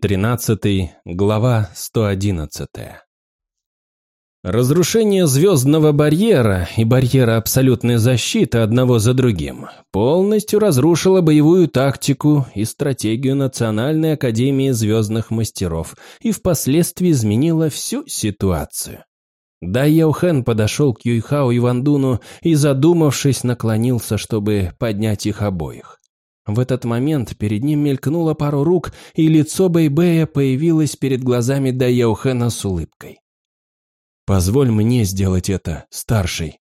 13, глава 111. Разрушение звездного барьера и барьера абсолютной защиты одного за другим полностью разрушило боевую тактику и стратегию Национальной Академии Звездных Мастеров и впоследствии изменило всю ситуацию. Да Яухен подошел к Юйхао и Вандуну и, задумавшись, наклонился, чтобы поднять их обоих. В этот момент перед ним мелькнула пару рук, и лицо Бэйбэя появилось перед глазами Даяухена с улыбкой. «Позволь мне сделать это, старший».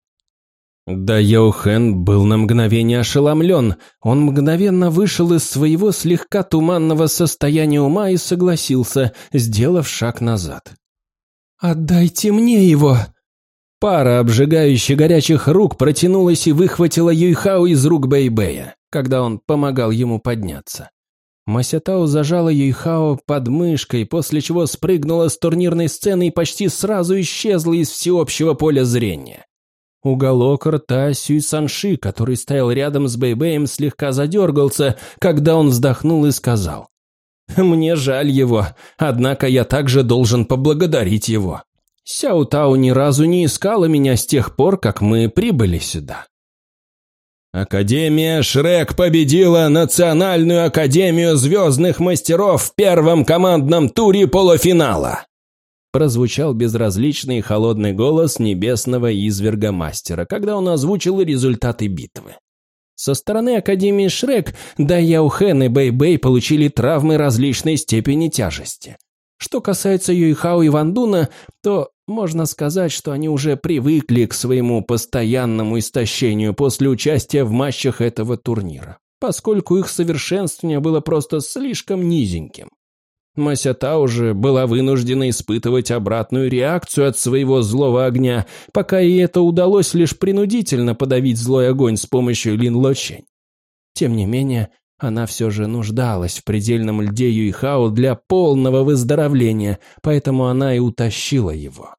Даяухен был на мгновение ошеломлен. Он мгновенно вышел из своего слегка туманного состояния ума и согласился, сделав шаг назад. «Отдайте мне его!» Пара обжигающих горячих рук протянулась и выхватила Юйхао из рук Бэйбэя когда он помогал ему подняться. Масятао зажала Юйхао под мышкой, после чего спрыгнула с турнирной сцены и почти сразу исчезла из всеобщего поля зрения. Уголок рта Сюй Санши, который стоял рядом с Бэйбэем, слегка задергался, когда он вздохнул и сказал. «Мне жаль его, однако я также должен поблагодарить его. Сяо Тао ни разу не искала меня с тех пор, как мы прибыли сюда. Академия Шрек победила Национальную Академию Звездных Мастеров в первом командном туре полуфинала. Прозвучал безразличный и холодный голос небесного изверга мастера, когда он озвучил результаты битвы. Со стороны Академии Шрек Даяухен и Бэй-Бэй получили травмы различной степени тяжести. Что касается Юйхао и Вандуна, то можно сказать, что они уже привыкли к своему постоянному истощению после участия в матчах этого турнира, поскольку их совершенствование было просто слишком низеньким. Масята уже была вынуждена испытывать обратную реакцию от своего злого огня, пока ей это удалось лишь принудительно подавить злой огонь с помощью Лин Лочень. Тем не менее, она все же нуждалась в предельном льде Юйхао для полного выздоровления, поэтому она и утащила его.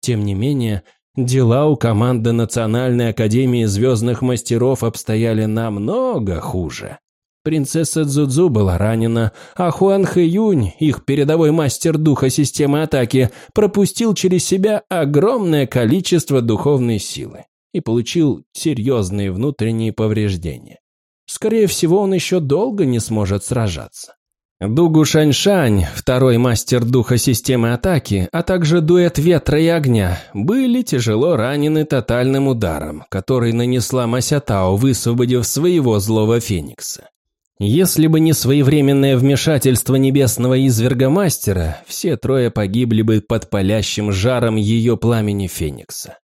Тем не менее, дела у команды Национальной Академии Звездных Мастеров обстояли намного хуже. Принцесса Цзудзу была ранена, а Хуан Хэ Юнь, их передовой мастер духа системы атаки, пропустил через себя огромное количество духовной силы и получил серьезные внутренние повреждения. Скорее всего, он еще долго не сможет сражаться. Дугу Шаньшань, второй мастер духа системы атаки, а также дуэт ветра и огня, были тяжело ранены тотальным ударом, который нанесла Масятао, высвободив своего злого феникса. Если бы не своевременное вмешательство небесного изверга мастера, все трое погибли бы под палящим жаром ее пламени феникса.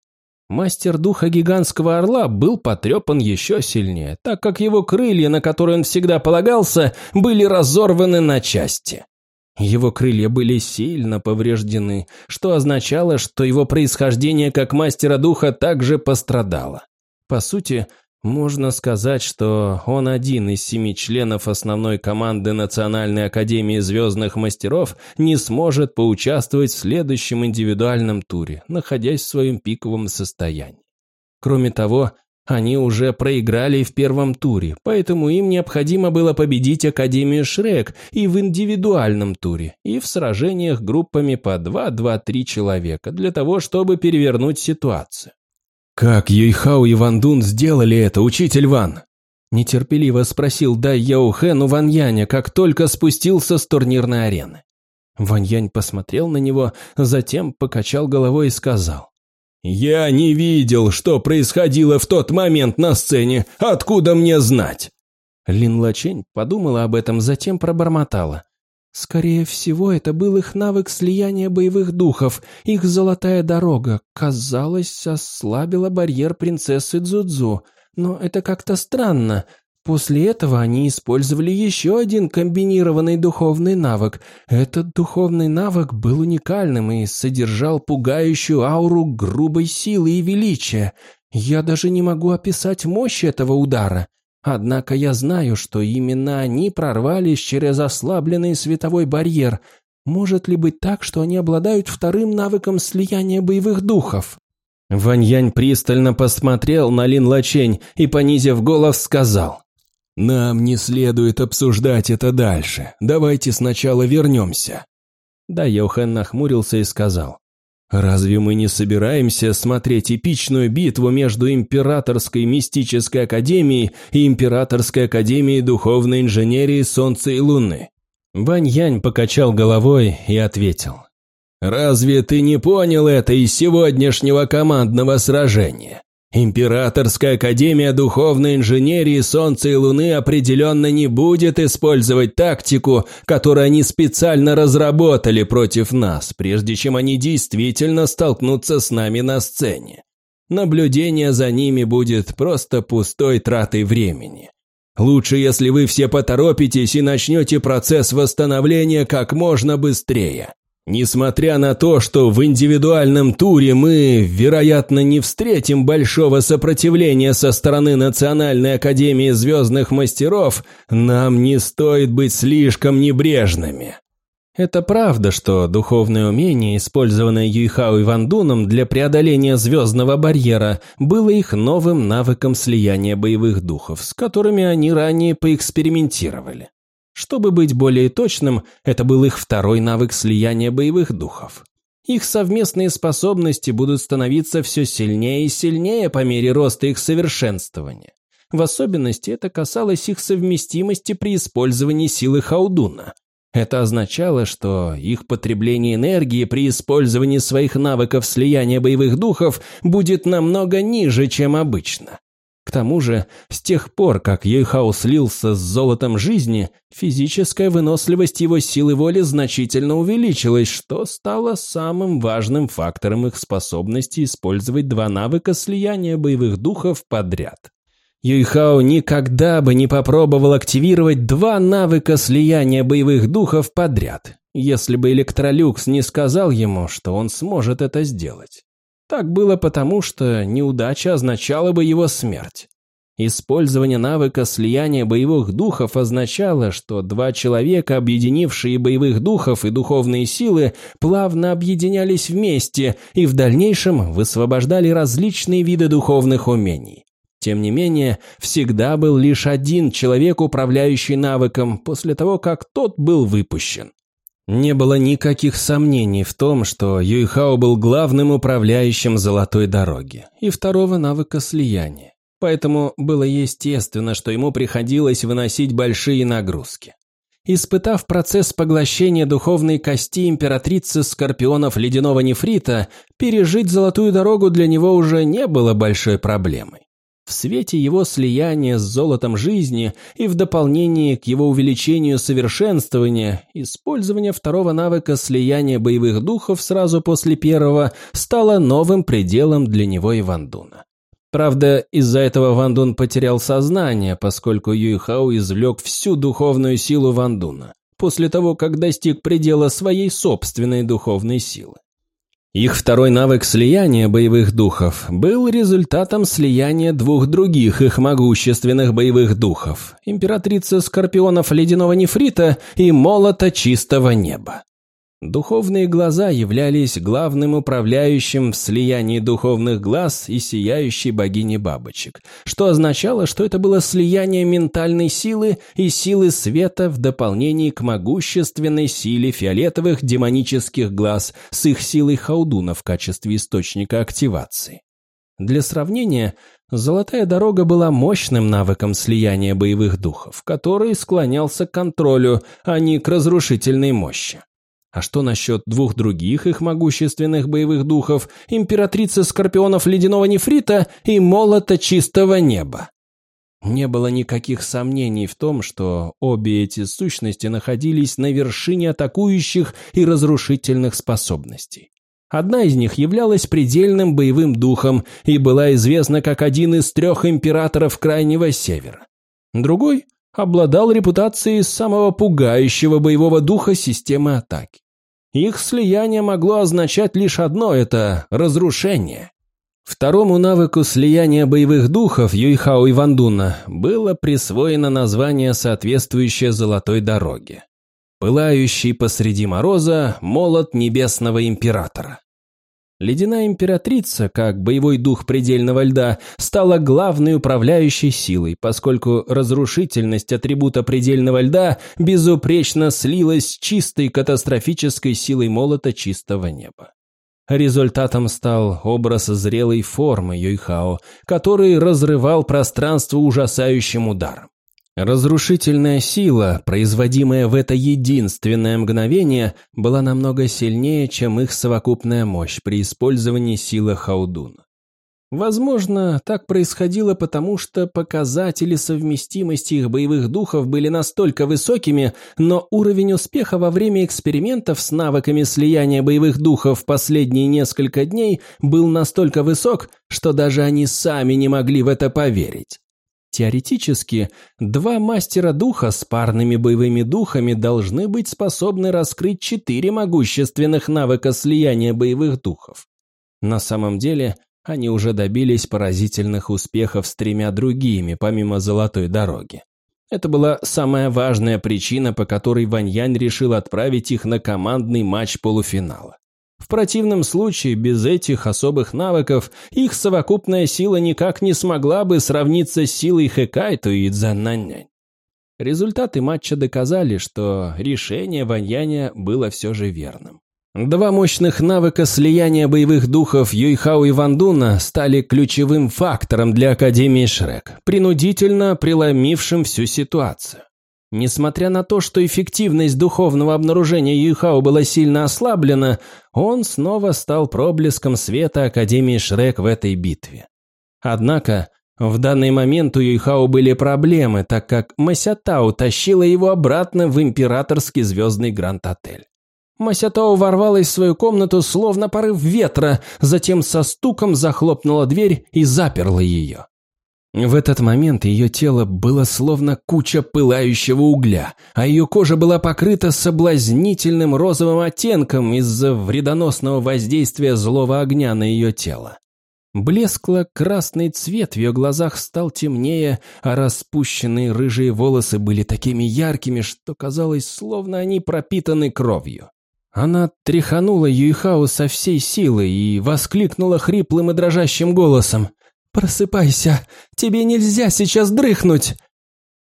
Мастер духа гигантского орла был потрепан еще сильнее, так как его крылья, на которые он всегда полагался, были разорваны на части. Его крылья были сильно повреждены, что означало, что его происхождение как мастера духа также пострадало. По сути, можно сказать, что он один из семи членов основной команды Национальной Академии Звездных Мастеров не сможет поучаствовать в следующем индивидуальном туре, находясь в своем пиковом состоянии. Кроме того, они уже проиграли в первом туре, поэтому им необходимо было победить Академию Шрек и в индивидуальном туре, и в сражениях группами по 2-2-3 человека для того, чтобы перевернуть ситуацию. «Как Юйхао и Ван Дун сделали это, учитель Ван?» Нетерпеливо спросил Дай Яухен у Ван Яня, как только спустился с турнирной арены. Ван Янь посмотрел на него, затем покачал головой и сказал. «Я не видел, что происходило в тот момент на сцене. Откуда мне знать?» Лин Лачень подумала об этом, затем пробормотала. Скорее всего, это был их навык слияния боевых духов, их золотая дорога, казалось, ослабила барьер принцессы Дзудзу. Но это как-то странно. После этого они использовали еще один комбинированный духовный навык. Этот духовный навык был уникальным и содержал пугающую ауру грубой силы и величия. Я даже не могу описать мощь этого удара. Однако я знаю, что именно они прорвались через ослабленный световой барьер. Может ли быть так, что они обладают вторым навыком слияния боевых духов? Ваньянь пристально посмотрел на Лин Лачень и, понизив голос, сказал. «Нам не следует обсуждать это дальше. Давайте сначала вернемся». Да, Йохан нахмурился и сказал. «Разве мы не собираемся смотреть эпичную битву между Императорской мистической академией и Императорской академией духовной инженерии Солнца и Луны?» Вань Янь покачал головой и ответил. «Разве ты не понял это из сегодняшнего командного сражения? Императорская академия духовной инженерии Солнца и Луны определенно не будет использовать тактику, которую они специально разработали против нас, прежде чем они действительно столкнутся с нами на сцене. Наблюдение за ними будет просто пустой тратой времени. Лучше, если вы все поторопитесь и начнете процесс восстановления как можно быстрее. Несмотря на то, что в индивидуальном туре мы, вероятно, не встретим большого сопротивления со стороны Национальной Академии Звездных Мастеров, нам не стоит быть слишком небрежными. Это правда, что духовное умение, использованное Юйхао и Вандуном для преодоления звездного барьера, было их новым навыком слияния боевых духов, с которыми они ранее поэкспериментировали. Чтобы быть более точным, это был их второй навык слияния боевых духов. Их совместные способности будут становиться все сильнее и сильнее по мере роста их совершенствования. В особенности это касалось их совместимости при использовании силы Хаудуна. Это означало, что их потребление энергии при использовании своих навыков слияния боевых духов будет намного ниже, чем обычно. К тому же, с тех пор, как Йойхао слился с золотом жизни, физическая выносливость его силы воли значительно увеличилась, что стало самым важным фактором их способности использовать два навыка слияния боевых духов подряд. Юйхао никогда бы не попробовал активировать два навыка слияния боевых духов подряд, если бы Электролюкс не сказал ему, что он сможет это сделать. Так было потому, что неудача означала бы его смерть. Использование навыка слияния боевых духов означало, что два человека, объединившие боевых духов и духовные силы, плавно объединялись вместе и в дальнейшем высвобождали различные виды духовных умений. Тем не менее, всегда был лишь один человек, управляющий навыком, после того, как тот был выпущен. Не было никаких сомнений в том, что Юйхао был главным управляющим золотой дороги и второго навыка слияния. Поэтому было естественно, что ему приходилось выносить большие нагрузки. Испытав процесс поглощения духовной кости императрицы скорпионов ледяного нефрита, пережить золотую дорогу для него уже не было большой проблемой. В свете его слияния с золотом жизни и в дополнении к его увеличению совершенствования, использование второго навыка слияния боевых духов сразу после первого стало новым пределом для него и Вандуна. Правда, из-за этого Вандун потерял сознание, поскольку Юйхао извлек всю духовную силу Вандуна, после того, как достиг предела своей собственной духовной силы. Их второй навык слияния боевых духов был результатом слияния двух других их могущественных боевых духов – императрицы Скорпионов Ледяного Нефрита и Молота Чистого Неба. Духовные глаза являлись главным управляющим в слиянии духовных глаз и сияющей богини бабочек, что означало, что это было слияние ментальной силы и силы света в дополнении к могущественной силе фиолетовых демонических глаз с их силой хаудуна в качестве источника активации. Для сравнения, Золотая дорога была мощным навыком слияния боевых духов, который склонялся к контролю, а не к разрушительной мощи. А что насчет двух других их могущественных боевых духов, императрицы Скорпионов Ледяного Нефрита и Молота Чистого Неба? Не было никаких сомнений в том, что обе эти сущности находились на вершине атакующих и разрушительных способностей. Одна из них являлась предельным боевым духом и была известна как один из трех императоров Крайнего Севера. Другой обладал репутацией самого пугающего боевого духа системы атаки. Их слияние могло означать лишь одно – это разрушение. Второму навыку слияния боевых духов Юйхао и Вандуна было присвоено название, соответствующее золотой дороге. Пылающий посреди мороза молот небесного императора. Ледяная императрица, как боевой дух предельного льда, стала главной управляющей силой, поскольку разрушительность атрибута предельного льда безупречно слилась с чистой катастрофической силой молота чистого неба. Результатом стал образ зрелой формы Юйхао, который разрывал пространство ужасающим ударом. Разрушительная сила, производимая в это единственное мгновение, была намного сильнее, чем их совокупная мощь при использовании силы Хаудуна. Возможно, так происходило потому, что показатели совместимости их боевых духов были настолько высокими, но уровень успеха во время экспериментов с навыками слияния боевых духов последние несколько дней был настолько высок, что даже они сами не могли в это поверить. Теоретически, два мастера духа с парными боевыми духами должны быть способны раскрыть четыре могущественных навыка слияния боевых духов. На самом деле, они уже добились поразительных успехов с тремя другими, помимо «Золотой дороги». Это была самая важная причина, по которой Ваньянь решил отправить их на командный матч полуфинала. В противном случае, без этих особых навыков, их совокупная сила никак не смогла бы сравниться с силой Хэкайту и Цзаннанянь. Результаты матча доказали, что решение Ваньяня было все же верным. Два мощных навыка слияния боевых духов Юйхао и Вандуна стали ключевым фактором для Академии Шрек, принудительно преломившим всю ситуацию. Несмотря на то, что эффективность духовного обнаружения Юйхао была сильно ослаблена, он снова стал проблеском света Академии Шрек в этой битве. Однако, в данный момент у Юйхао были проблемы, так как Масятау тащила его обратно в императорский звездный Гранд-отель. Масятао ворвалась в свою комнату, словно порыв ветра, затем со стуком захлопнула дверь и заперла ее. В этот момент ее тело было словно куча пылающего угля, а ее кожа была покрыта соблазнительным розовым оттенком из-за вредоносного воздействия злого огня на ее тело. Блескло-красный цвет в ее глазах стал темнее, а распущенные рыжие волосы были такими яркими, что казалось, словно они пропитаны кровью. Она тряханула Юйхао со всей силы и воскликнула хриплым и дрожащим голосом. «Просыпайся! Тебе нельзя сейчас дрыхнуть!»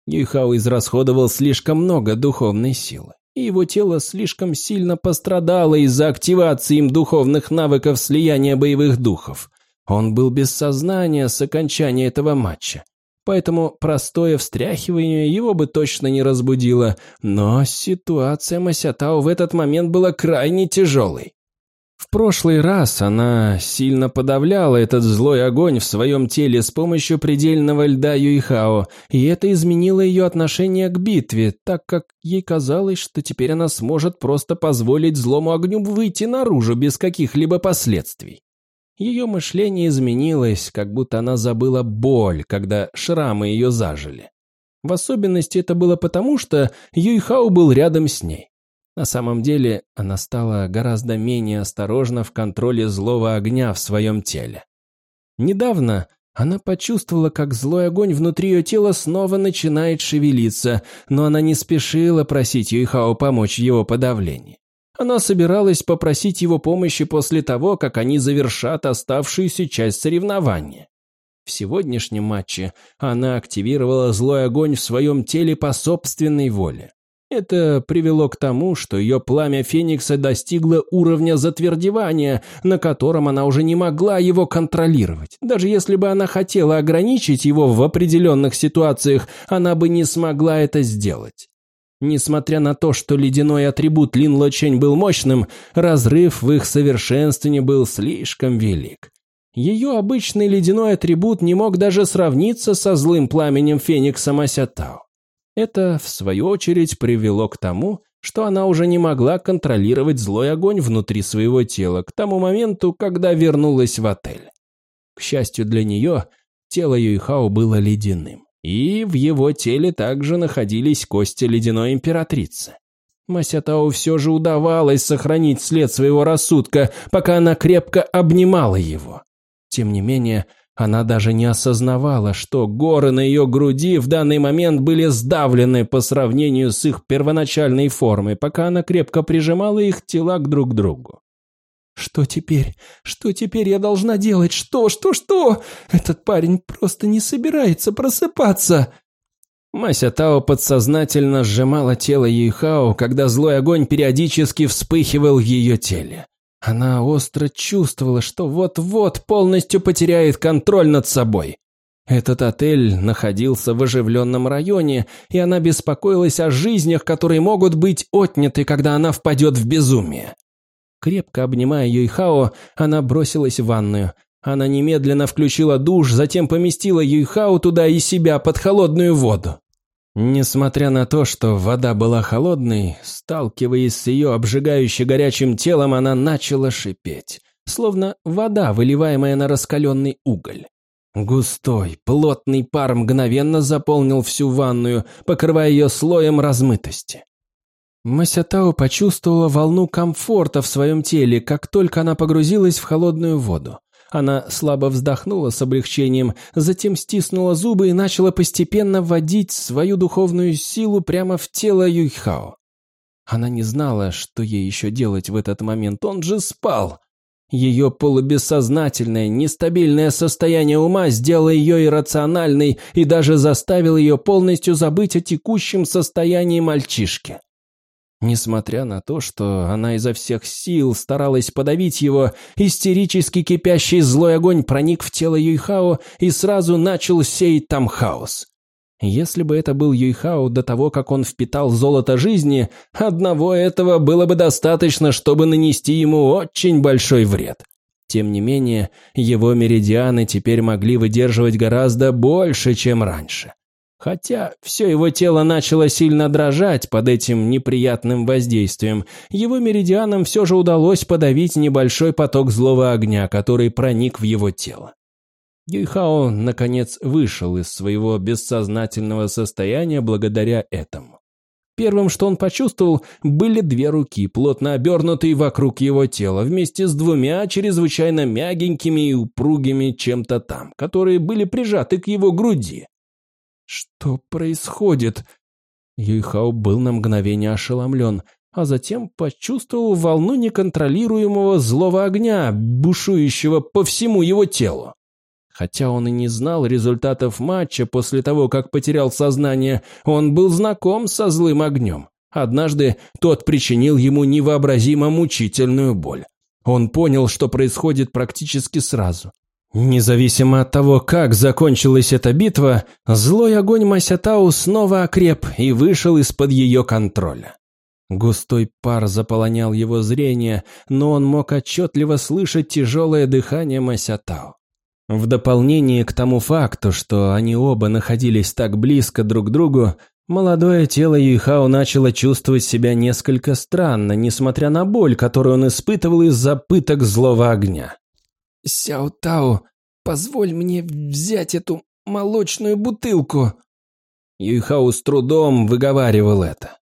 Юйхао израсходовал слишком много духовной силы, и его тело слишком сильно пострадало из-за активации им духовных навыков слияния боевых духов. Он был без сознания с окончания этого матча, поэтому простое встряхивание его бы точно не разбудило, но ситуация Масятао в этот момент была крайне тяжелой. В прошлый раз она сильно подавляла этот злой огонь в своем теле с помощью предельного льда Юйхао, и это изменило ее отношение к битве, так как ей казалось, что теперь она сможет просто позволить злому огню выйти наружу без каких-либо последствий. Ее мышление изменилось, как будто она забыла боль, когда шрамы ее зажили. В особенности это было потому, что Юйхао был рядом с ней. На самом деле она стала гораздо менее осторожна в контроле злого огня в своем теле. Недавно она почувствовала, как злой огонь внутри ее тела снова начинает шевелиться, но она не спешила просить Юйхао помочь его подавлении. Она собиралась попросить его помощи после того, как они завершат оставшуюся часть соревнования. В сегодняшнем матче она активировала злой огонь в своем теле по собственной воле. Это привело к тому, что ее пламя Феникса достигло уровня затвердевания, на котором она уже не могла его контролировать. Даже если бы она хотела ограничить его в определенных ситуациях, она бы не смогла это сделать. Несмотря на то, что ледяной атрибут Лин Лочень был мощным, разрыв в их совершенствовании был слишком велик. Ее обычный ледяной атрибут не мог даже сравниться со злым пламенем Феникса Масятао. Это, в свою очередь, привело к тому, что она уже не могла контролировать злой огонь внутри своего тела к тому моменту, когда вернулась в отель. К счастью для нее, тело Юйхао было ледяным и в его теле также находились кости ледяной императрицы. Масятау все же удавалось сохранить след своего рассудка, пока она крепко обнимала его. Тем не менее, она даже не осознавала, что горы на ее груди в данный момент были сдавлены по сравнению с их первоначальной формой, пока она крепко прижимала их тела к друг другу. Что теперь? Что теперь я должна делать? Что, что, что? Этот парень просто не собирается просыпаться. Мася Тао подсознательно сжимала тело Юйхао, когда злой огонь периодически вспыхивал в ее теле. Она остро чувствовала, что вот-вот полностью потеряет контроль над собой. Этот отель находился в оживленном районе, и она беспокоилась о жизнях, которые могут быть отняты, когда она впадет в безумие. Крепко обнимая Юйхао, она бросилась в ванную. Она немедленно включила душ, затем поместила Юйхао туда и себя под холодную воду. Несмотря на то, что вода была холодной, сталкиваясь с ее обжигающе горячим телом, она начала шипеть, словно вода, выливаемая на раскаленный уголь. Густой, плотный пар мгновенно заполнил всю ванную, покрывая ее слоем размытости. Масятао почувствовала волну комфорта в своем теле, как только она погрузилась в холодную воду. Она слабо вздохнула с облегчением, затем стиснула зубы и начала постепенно вводить свою духовную силу прямо в тело Юйхао. Она не знала, что ей еще делать в этот момент, он же спал. Ее полубессознательное, нестабильное состояние ума сделало ее иррациональной и даже заставило ее полностью забыть о текущем состоянии мальчишки. Несмотря на то, что она изо всех сил старалась подавить его, истерически кипящий злой огонь проник в тело Юйхао и сразу начал сеять там хаос. Если бы это был Юйхао до того, как он впитал золото жизни, одного этого было бы достаточно, чтобы нанести ему очень большой вред. Тем не менее, его меридианы теперь могли выдерживать гораздо больше, чем раньше. Хотя все его тело начало сильно дрожать под этим неприятным воздействием, его меридианам все же удалось подавить небольшой поток злого огня, который проник в его тело. Юйхао, наконец, вышел из своего бессознательного состояния благодаря этому. Первым, что он почувствовал, были две руки, плотно обернутые вокруг его тела, вместе с двумя чрезвычайно мягенькими и упругими чем-то там, которые были прижаты к его груди. Что происходит? Юйхао был на мгновение ошеломлен, а затем почувствовал волну неконтролируемого злого огня, бушующего по всему его телу. Хотя он и не знал результатов матча после того, как потерял сознание, он был знаком со злым огнем. Однажды тот причинил ему невообразимо мучительную боль. Он понял, что происходит практически сразу. Независимо от того, как закончилась эта битва, злой огонь Масятау снова окреп и вышел из-под ее контроля. Густой пар заполонял его зрение, но он мог отчетливо слышать тяжелое дыхание Масятау. В дополнение к тому факту, что они оба находились так близко друг к другу, молодое тело Юйхао начало чувствовать себя несколько странно, несмотря на боль, которую он испытывал из-за пыток злого огня. «Сяо Тао, позволь мне взять эту молочную бутылку». Юйхао с трудом выговаривал это.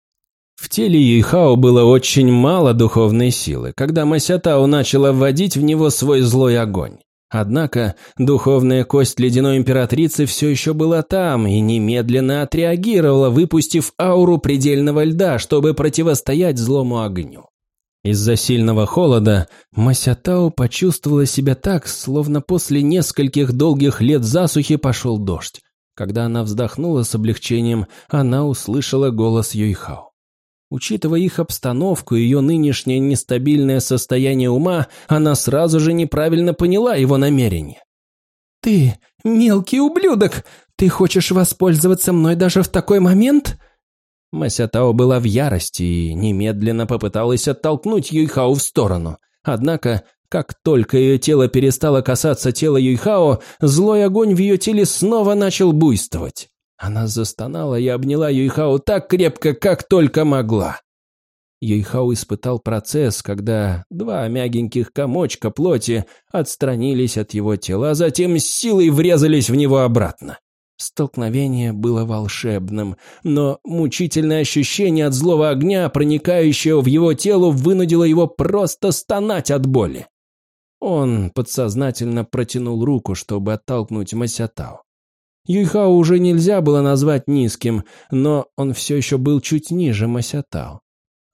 В теле Юйхао было очень мало духовной силы, когда Масятао начала вводить в него свой злой огонь. Однако духовная кость ледяной императрицы все еще была там и немедленно отреагировала, выпустив ауру предельного льда, чтобы противостоять злому огню. Из-за сильного холода Масятао почувствовала себя так, словно после нескольких долгих лет засухи пошел дождь. Когда она вздохнула с облегчением, она услышала голос Юйхао. Учитывая их обстановку и ее нынешнее нестабильное состояние ума, она сразу же неправильно поняла его намерение. «Ты, мелкий ублюдок, ты хочешь воспользоваться мной даже в такой момент?» Масятао была в ярости и немедленно попыталась оттолкнуть Юйхао в сторону. Однако, как только ее тело перестало касаться тела Юйхао, злой огонь в ее теле снова начал буйствовать. Она застонала и обняла Юйхао так крепко, как только могла. Юйхао испытал процесс, когда два мягеньких комочка плоти отстранились от его тела, а затем с силой врезались в него обратно. Столкновение было волшебным, но мучительное ощущение от злого огня, проникающего в его тело, вынудило его просто стонать от боли. Он подсознательно протянул руку, чтобы оттолкнуть Масятао. Юйхао уже нельзя было назвать низким, но он все еще был чуть ниже Масятао.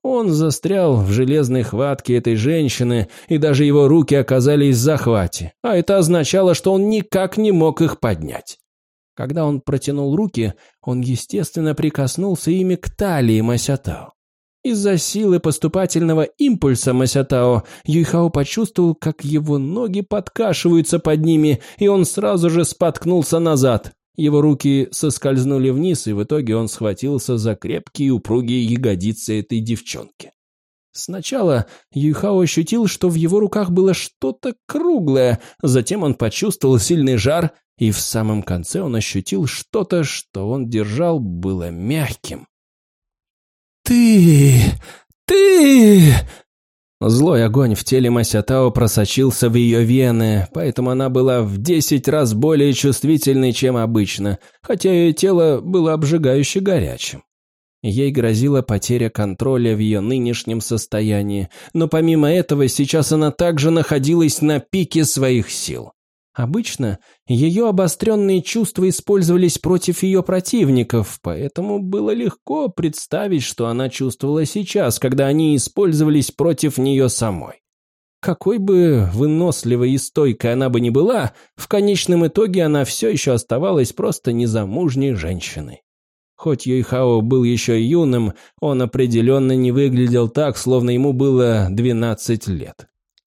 Он застрял в железной хватке этой женщины, и даже его руки оказались в захвате, а это означало, что он никак не мог их поднять. Когда он протянул руки, он, естественно, прикоснулся ими к талии Масятао. Из-за силы поступательного импульса Масятао Юйхао почувствовал, как его ноги подкашиваются под ними, и он сразу же споткнулся назад. Его руки соскользнули вниз, и в итоге он схватился за крепкие упругие ягодицы этой девчонки. Сначала Юйхао ощутил, что в его руках было что-то круглое, затем он почувствовал сильный жар, и в самом конце он ощутил что-то, что он держал, было мягким. «Ты... ты...» Злой огонь в теле Масятао просочился в ее вены, поэтому она была в десять раз более чувствительной, чем обычно, хотя ее тело было обжигающе горячим. Ей грозила потеря контроля в ее нынешнем состоянии, но помимо этого сейчас она также находилась на пике своих сил. Обычно ее обостренные чувства использовались против ее противников, поэтому было легко представить, что она чувствовала сейчас, когда они использовались против нее самой. Какой бы выносливой и стойкой она бы ни была, в конечном итоге она все еще оставалась просто незамужней женщиной. Хоть Юйхао был еще юным, он определенно не выглядел так, словно ему было 12 лет.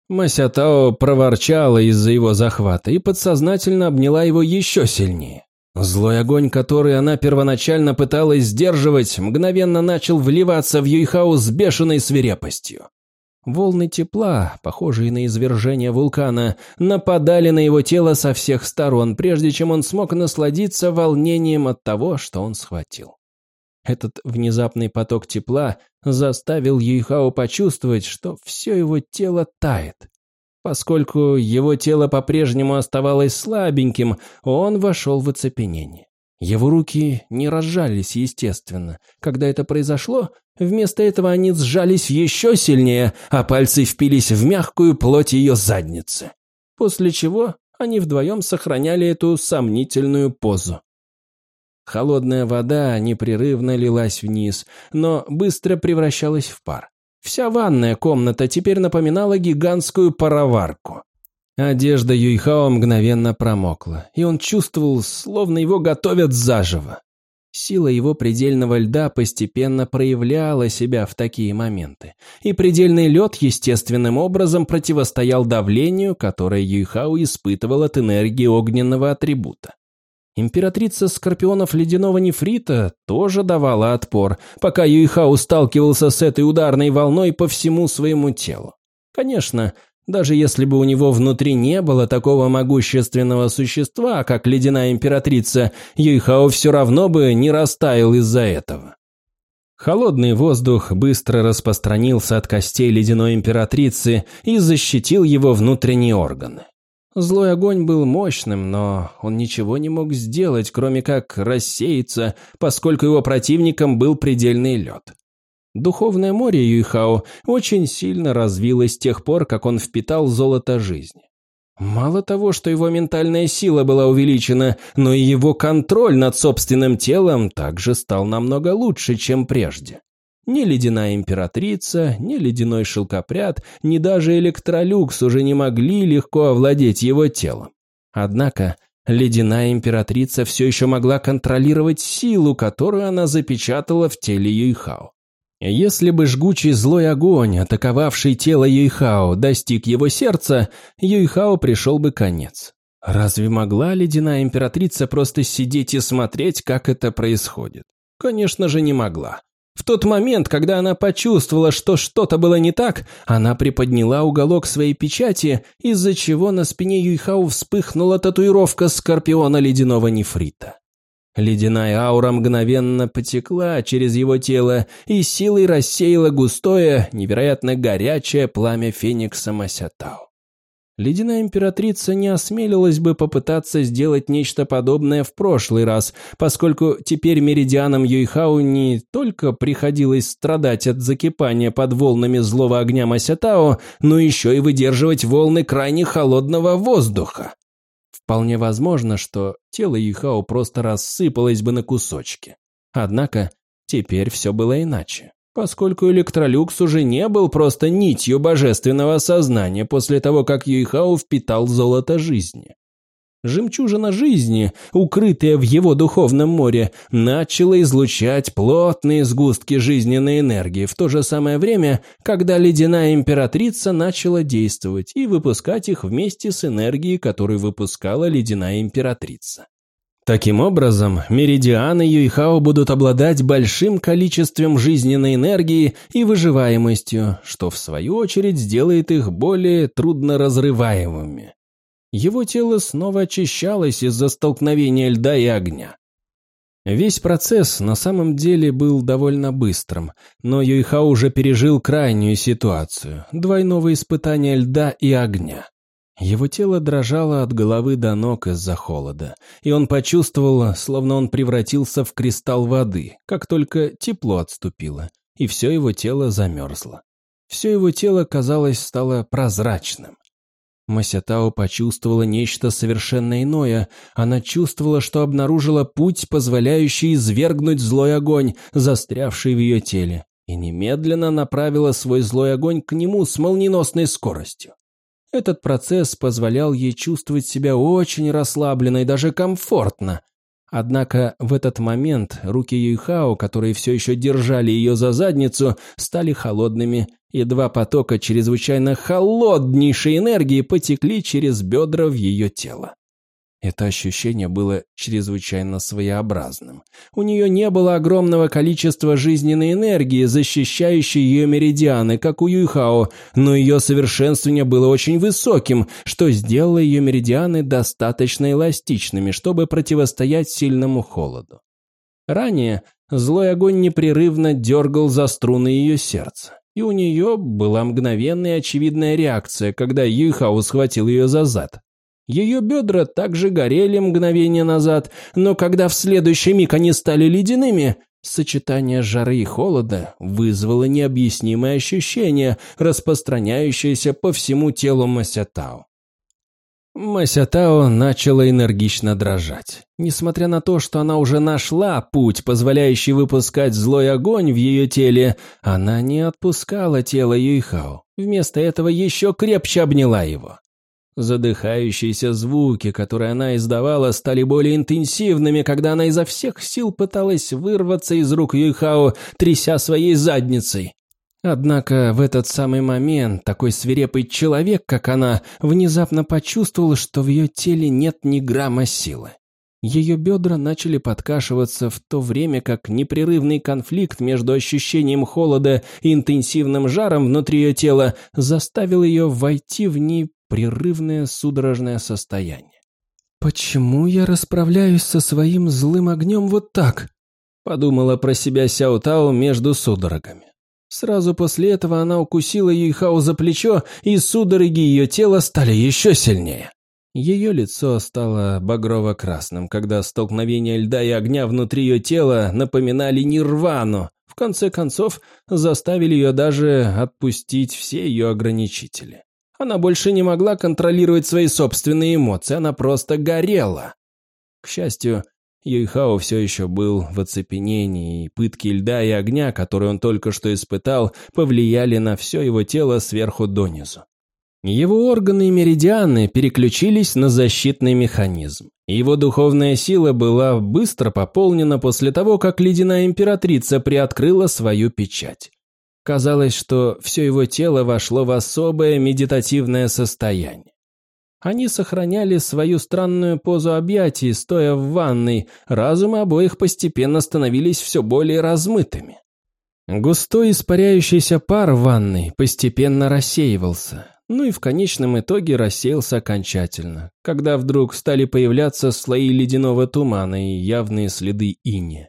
Масятао проворчала из-за его захвата и подсознательно обняла его еще сильнее. Злой огонь, который она первоначально пыталась сдерживать, мгновенно начал вливаться в Юйхао с бешеной свирепостью. Волны тепла, похожие на извержение вулкана, нападали на его тело со всех сторон, прежде чем он смог насладиться волнением от того, что он схватил. Этот внезапный поток тепла заставил Юйхао почувствовать, что все его тело тает. Поскольку его тело по-прежнему оставалось слабеньким, он вошел в оцепенение. Его руки не разжались, естественно. Когда это произошло, вместо этого они сжались еще сильнее, а пальцы впились в мягкую плоть ее задницы. После чего они вдвоем сохраняли эту сомнительную позу. Холодная вода непрерывно лилась вниз, но быстро превращалась в пар. Вся ванная комната теперь напоминала гигантскую пароварку. Одежда Юйхао мгновенно промокла, и он чувствовал, словно его готовят заживо. Сила его предельного льда постепенно проявляла себя в такие моменты, и предельный лед естественным образом противостоял давлению, которое Юйхао испытывал от энергии огненного атрибута. Императрица скорпионов ледяного нефрита тоже давала отпор, пока Юйхау сталкивался с этой ударной волной по всему своему телу. Конечно, даже если бы у него внутри не было такого могущественного существа, как ледяная императрица, Юйхао все равно бы не растаял из-за этого. Холодный воздух быстро распространился от костей ледяной императрицы и защитил его внутренние органы. Злой огонь был мощным, но он ничего не мог сделать, кроме как рассеяться, поскольку его противником был предельный лед. Духовное море Юйхао очень сильно развилось с тех пор, как он впитал золото жизни. Мало того, что его ментальная сила была увеличена, но и его контроль над собственным телом также стал намного лучше, чем прежде. Ни ледяная императрица, ни ледяной шелкопряд, ни даже электролюкс уже не могли легко овладеть его телом. Однако ледяная императрица все еще могла контролировать силу, которую она запечатала в теле Юйхао. Если бы жгучий злой огонь, атаковавший тело Юйхао, достиг его сердца, Юйхао пришел бы конец. Разве могла ледяная императрица просто сидеть и смотреть, как это происходит? Конечно же, не могла. В тот момент, когда она почувствовала, что что-то было не так, она приподняла уголок своей печати, из-за чего на спине Юйхау вспыхнула татуировка скорпиона ледяного нефрита. Ледяная аура мгновенно потекла через его тело и силой рассеяла густое, невероятно горячее пламя феникса Масятау. Ледяная императрица не осмелилась бы попытаться сделать нечто подобное в прошлый раз, поскольку теперь меридианам Юйхау не только приходилось страдать от закипания под волнами злого огня Масятао, но еще и выдерживать волны крайне холодного воздуха. Вполне возможно, что тело Юйхао просто рассыпалось бы на кусочки. Однако теперь все было иначе. Поскольку электролюкс уже не был просто нитью божественного сознания после того, как Юйхао впитал золото жизни. Жемчужина жизни, укрытая в его духовном море, начала излучать плотные сгустки жизненной энергии в то же самое время, когда ледяная императрица начала действовать и выпускать их вместе с энергией, которую выпускала ледяная императрица. Таким образом, меридианы Юйхао будут обладать большим количеством жизненной энергии и выживаемостью, что в свою очередь сделает их более трудноразрываемыми. Его тело снова очищалось из-за столкновения льда и огня. Весь процесс на самом деле был довольно быстрым, но Юйхао уже пережил крайнюю ситуацию – двойного испытания льда и огня. Его тело дрожало от головы до ног из-за холода, и он почувствовал, словно он превратился в кристалл воды, как только тепло отступило, и все его тело замерзло. Все его тело, казалось, стало прозрачным. Масятао почувствовала нечто совершенно иное. Она чувствовала, что обнаружила путь, позволяющий извергнуть злой огонь, застрявший в ее теле, и немедленно направила свой злой огонь к нему с молниеносной скоростью. Этот процесс позволял ей чувствовать себя очень расслабленно и даже комфортно. Однако в этот момент руки Юйхао, которые все еще держали ее за задницу, стали холодными, и два потока чрезвычайно холоднейшей энергии потекли через бедра в ее тело. Это ощущение было чрезвычайно своеобразным. У нее не было огромного количества жизненной энергии, защищающей ее меридианы, как у Юйхао, но ее совершенствование было очень высоким, что сделало ее меридианы достаточно эластичными, чтобы противостоять сильному холоду. Ранее злой огонь непрерывно дергал за струны ее сердца, и у нее была мгновенная очевидная реакция, когда Юйхао схватил ее за зад. Ее бедра также горели мгновение назад, но когда в следующий миг они стали ледяными, сочетание жары и холода вызвало необъяснимое ощущение, распространяющееся по всему телу Масятао. Масятао начала энергично дрожать. Несмотря на то, что она уже нашла путь, позволяющий выпускать злой огонь в ее теле, она не отпускала тело Юйхао. Вместо этого еще крепче обняла его. Задыхающиеся звуки, которые она издавала, стали более интенсивными, когда она изо всех сил пыталась вырваться из рук Юйхао, тряся своей задницей. Однако в этот самый момент такой свирепый человек, как она, внезапно почувствовал, что в ее теле нет ни грамма силы. Ее бедра начали подкашиваться в то время, как непрерывный конфликт между ощущением холода и интенсивным жаром внутри ее тела заставил ее войти в непрерывное судорожное состояние. «Почему я расправляюсь со своим злым огнем вот так?» – подумала про себя Сяо Тао между судорогами. Сразу после этого она укусила Юйхао за плечо, и судороги ее тела стали еще сильнее. Ее лицо стало багрово-красным, когда столкновение льда и огня внутри ее тела напоминали нирвану, в конце концов заставили ее даже отпустить все ее ограничители. Она больше не могла контролировать свои собственные эмоции, она просто горела. К счастью, Юйхао все еще был в оцепенении, и пытки льда и огня, которые он только что испытал, повлияли на все его тело сверху донизу. Его органы и меридианы переключились на защитный механизм. Его духовная сила была быстро пополнена после того, как ледяная императрица приоткрыла свою печать. Казалось, что все его тело вошло в особое медитативное состояние. Они сохраняли свою странную позу объятий, стоя в ванной, разумы обоих постепенно становились все более размытыми. Густой испаряющийся пар в ванной постепенно рассеивался, ну и в конечном итоге рассеялся окончательно, когда вдруг стали появляться слои ледяного тумана и явные следы ини.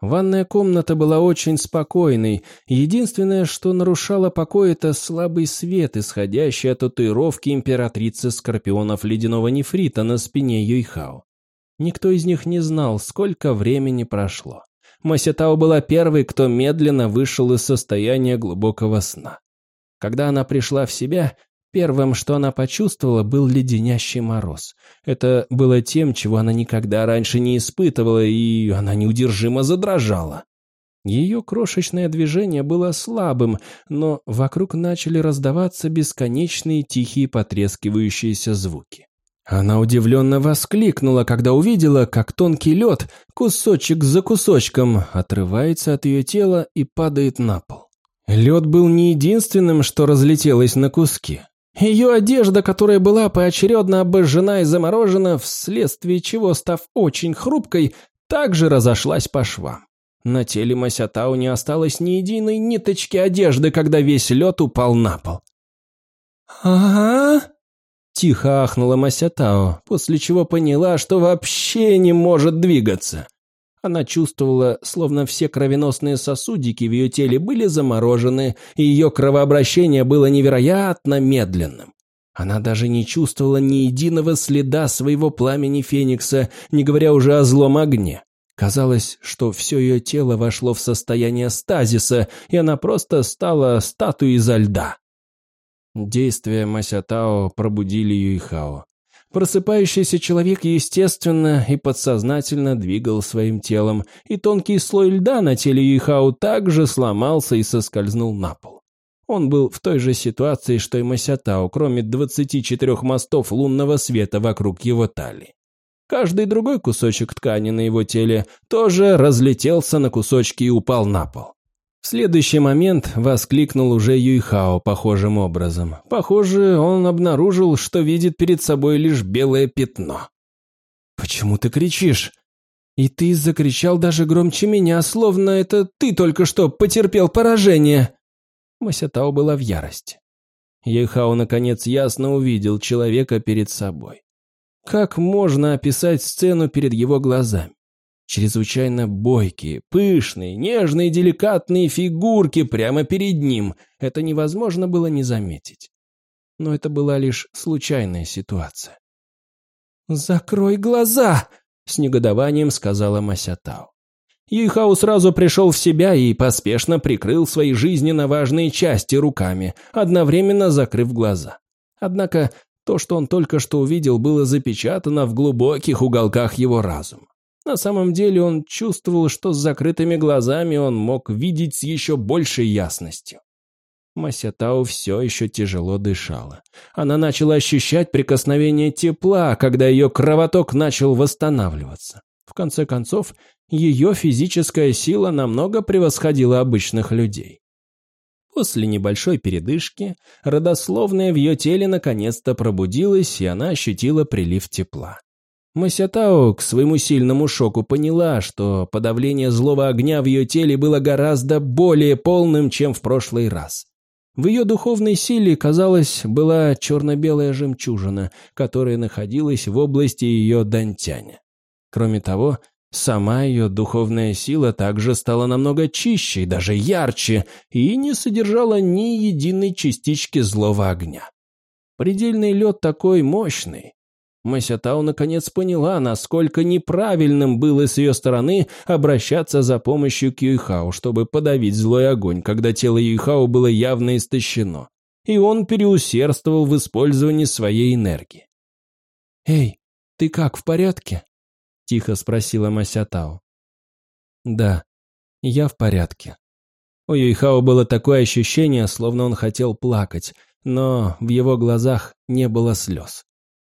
Ванная комната была очень спокойной, единственное, что нарушало покой, это слабый свет, исходящий от татуировки императрицы скорпионов ледяного нефрита на спине Юйхао. Никто из них не знал, сколько времени прошло. Масятао была первой, кто медленно вышел из состояния глубокого сна. Когда она пришла в себя, Первым, что она почувствовала, был леденящий мороз. Это было тем, чего она никогда раньше не испытывала, и она неудержимо задрожала. Ее крошечное движение было слабым, но вокруг начали раздаваться бесконечные тихие потрескивающиеся звуки. Она удивленно воскликнула, когда увидела, как тонкий лед, кусочек за кусочком, отрывается от ее тела и падает на пол. Лед был не единственным, что разлетелось на куски. Ее одежда, которая была поочередно обожжена и заморожена, вследствие чего, став очень хрупкой, также разошлась по швам. На теле Масятау не осталось ни единой ниточки одежды, когда весь лед упал на пол. «Ага», Тихо ахнула Масятао, после чего поняла, что вообще не может двигаться. Она чувствовала, словно все кровеносные сосудики в ее теле были заморожены, и ее кровообращение было невероятно медленным. Она даже не чувствовала ни единого следа своего пламени Феникса, не говоря уже о злом огне. Казалось, что все ее тело вошло в состояние стазиса, и она просто стала статуей изо льда. Действия Масятао пробудили Юйхао. Просыпающийся человек естественно и подсознательно двигал своим телом, и тонкий слой льда на теле Юйхао также сломался и соскользнул на пол. Он был в той же ситуации, что и Масятао, кроме 24 мостов лунного света вокруг его талии. Каждый другой кусочек ткани на его теле тоже разлетелся на кусочки и упал на пол. В следующий момент воскликнул уже Юйхао похожим образом. Похоже, он обнаружил, что видит перед собой лишь белое пятно. «Почему ты кричишь?» «И ты закричал даже громче меня, словно это ты только что потерпел поражение!» Масятао была в ярости. Юйхао наконец ясно увидел человека перед собой. Как можно описать сцену перед его глазами? Чрезвычайно бойкие, пышные, нежные, деликатные фигурки прямо перед ним. Это невозможно было не заметить. Но это была лишь случайная ситуация. «Закрой глаза!» — с негодованием сказала Масятау. Юйхау сразу пришел в себя и поспешно прикрыл свои жизненно важные части руками, одновременно закрыв глаза. Однако то, что он только что увидел, было запечатано в глубоких уголках его разума. На самом деле он чувствовал, что с закрытыми глазами он мог видеть с еще большей ясностью. Масятау все еще тяжело дышала. Она начала ощущать прикосновение тепла, когда ее кровоток начал восстанавливаться. В конце концов, ее физическая сила намного превосходила обычных людей. После небольшой передышки родословная в ее теле наконец-то пробудилась, и она ощутила прилив тепла. Масятао к своему сильному шоку поняла, что подавление злого огня в ее теле было гораздо более полным, чем в прошлый раз. В ее духовной силе, казалось, была черно-белая жемчужина, которая находилась в области ее дантяня. Кроме того, Сама ее духовная сила также стала намного чище и даже ярче, и не содержала ни единой частички злого огня. Предельный лед такой мощный. Масятау наконец поняла, насколько неправильным было с ее стороны обращаться за помощью к Юйхао, чтобы подавить злой огонь, когда тело Юйхао было явно истощено, и он переусердствовал в использовании своей энергии. «Эй, ты как, в порядке?» – тихо спросила Масятао. «Да, я в порядке». У Юйхао было такое ощущение, словно он хотел плакать, но в его глазах не было слез.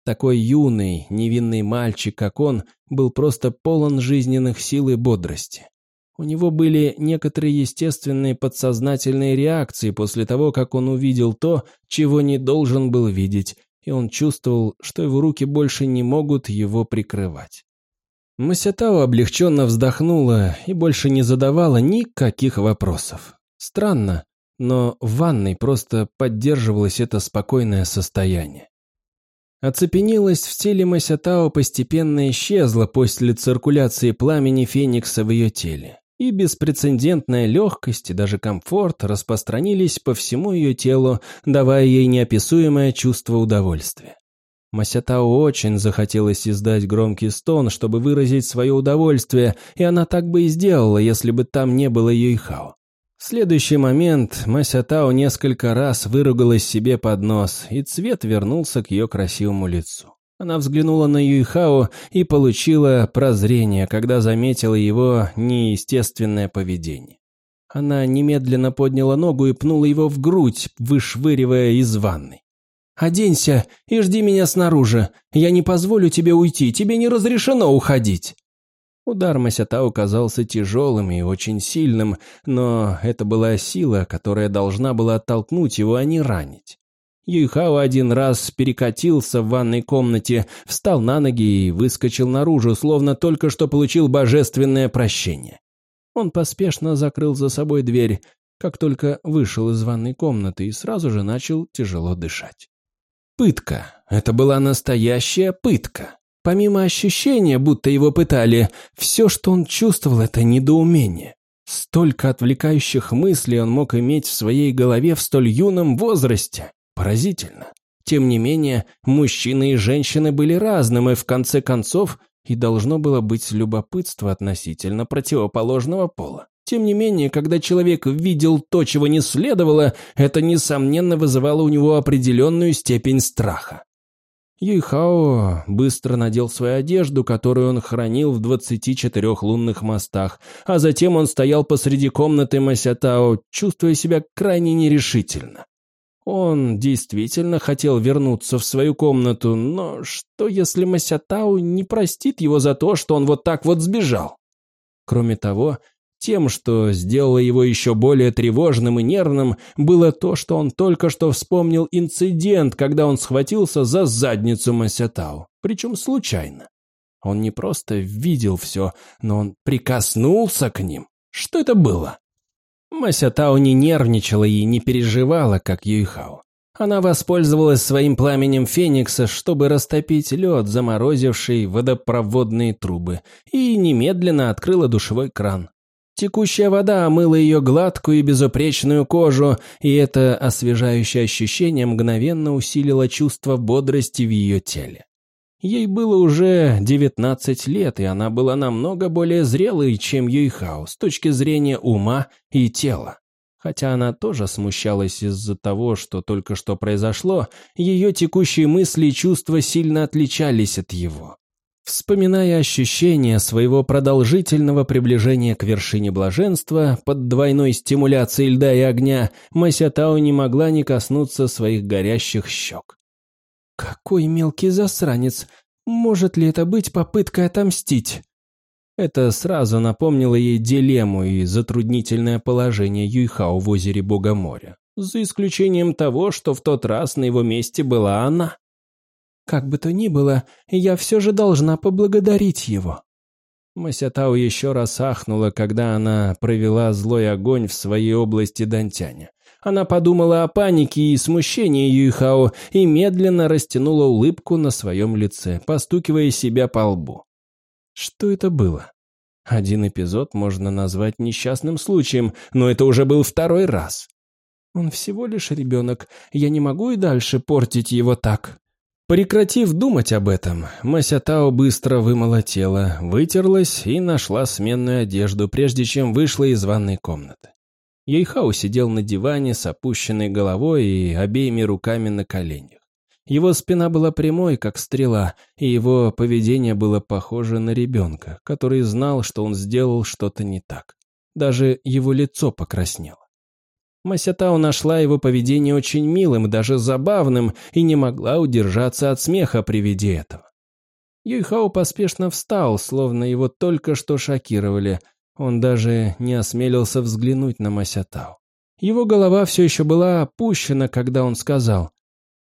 Такой юный, невинный мальчик, как он, был просто полон жизненных сил и бодрости. У него были некоторые естественные подсознательные реакции после того, как он увидел то, чего не должен был видеть, и он чувствовал, что его руки больше не могут его прикрывать. Масятао облегченно вздохнула и больше не задавала никаких вопросов. Странно, но в ванной просто поддерживалось это спокойное состояние. Оцепенелость в теле Масятао постепенно исчезла после циркуляции пламени Феникса в ее теле, и беспрецедентная легкость и даже комфорт распространились по всему ее телу, давая ей неописуемое чувство удовольствия. Масятао очень захотелось издать громкий стон, чтобы выразить свое удовольствие, и она так бы и сделала, если бы там не было Юйхао. Следующий момент Масятао несколько раз выругалась себе под нос, и цвет вернулся к ее красивому лицу. Она взглянула на Юйхао и получила прозрение, когда заметила его неестественное поведение. Она немедленно подняла ногу и пнула его в грудь, вышвыривая из ванной. «Оденься и жди меня снаружи. Я не позволю тебе уйти, тебе не разрешено уходить». Удар Масята оказался тяжелым и очень сильным, но это была сила, которая должна была оттолкнуть его, а не ранить. Юйхао один раз перекатился в ванной комнате, встал на ноги и выскочил наружу, словно только что получил божественное прощение. Он поспешно закрыл за собой дверь, как только вышел из ванной комнаты и сразу же начал тяжело дышать. Пытка. Это была настоящая пытка. Помимо ощущения, будто его пытали, все, что он чувствовал, это недоумение. Столько отвлекающих мыслей он мог иметь в своей голове в столь юном возрасте. Поразительно. Тем не менее, мужчины и женщины были разным, и в конце концов и должно было быть любопытство относительно противоположного пола. Тем не менее, когда человек видел то, чего не следовало, это, несомненно, вызывало у него определенную степень страха. Юйхао быстро надел свою одежду, которую он хранил в 24 лунных мостах, а затем он стоял посреди комнаты Масятао, чувствуя себя крайне нерешительно. Он действительно хотел вернуться в свою комнату, но что если Масятау не простит его за то, что он вот так вот сбежал? Кроме того, тем, что сделало его еще более тревожным и нервным, было то, что он только что вспомнил инцидент, когда он схватился за задницу Масятау, причем случайно. Он не просто видел все, но он прикоснулся к ним. Что это было? Масятау не нервничала и не переживала, как Юйхао. Она воспользовалась своим пламенем Феникса, чтобы растопить лед, заморозивший водопроводные трубы, и немедленно открыла душевой кран. Текущая вода омыла ее гладкую и безупречную кожу, и это освежающее ощущение мгновенно усилило чувство бодрости в ее теле. Ей было уже 19 лет, и она была намного более зрелой, чем Юйхао с точки зрения ума и тела. Хотя она тоже смущалась из-за того, что только что произошло, ее текущие мысли и чувства сильно отличались от его. Вспоминая ощущение своего продолжительного приближения к вершине блаженства под двойной стимуляцией льда и огня, Масятао не могла не коснуться своих горящих щек. «Какой мелкий засранец! Может ли это быть попыткой отомстить?» Это сразу напомнило ей дилемму и затруднительное положение Юйхао в озере Бога моря, за исключением того, что в тот раз на его месте была она. Как бы то ни было, я все же должна поблагодарить его. Масятау еще раз ахнула, когда она провела злой огонь в своей области Дантяня. Она подумала о панике и смущении Юйхао и медленно растянула улыбку на своем лице, постукивая себя по лбу. Что это было? Один эпизод можно назвать несчастным случаем, но это уже был второй раз. Он всего лишь ребенок, я не могу и дальше портить его так. Прекратив думать об этом, Мася Тао быстро вымыла тело, вытерлась и нашла сменную одежду, прежде чем вышла из ванной комнаты. Ейхау сидел на диване с опущенной головой и обеими руками на коленях. Его спина была прямой, как стрела, и его поведение было похоже на ребенка, который знал, что он сделал что-то не так. Даже его лицо покраснело. Масятау нашла его поведение очень милым, даже забавным, и не могла удержаться от смеха при виде этого. Юйхао поспешно встал, словно его только что шокировали. Он даже не осмелился взглянуть на Масятау. Его голова все еще была опущена, когда он сказал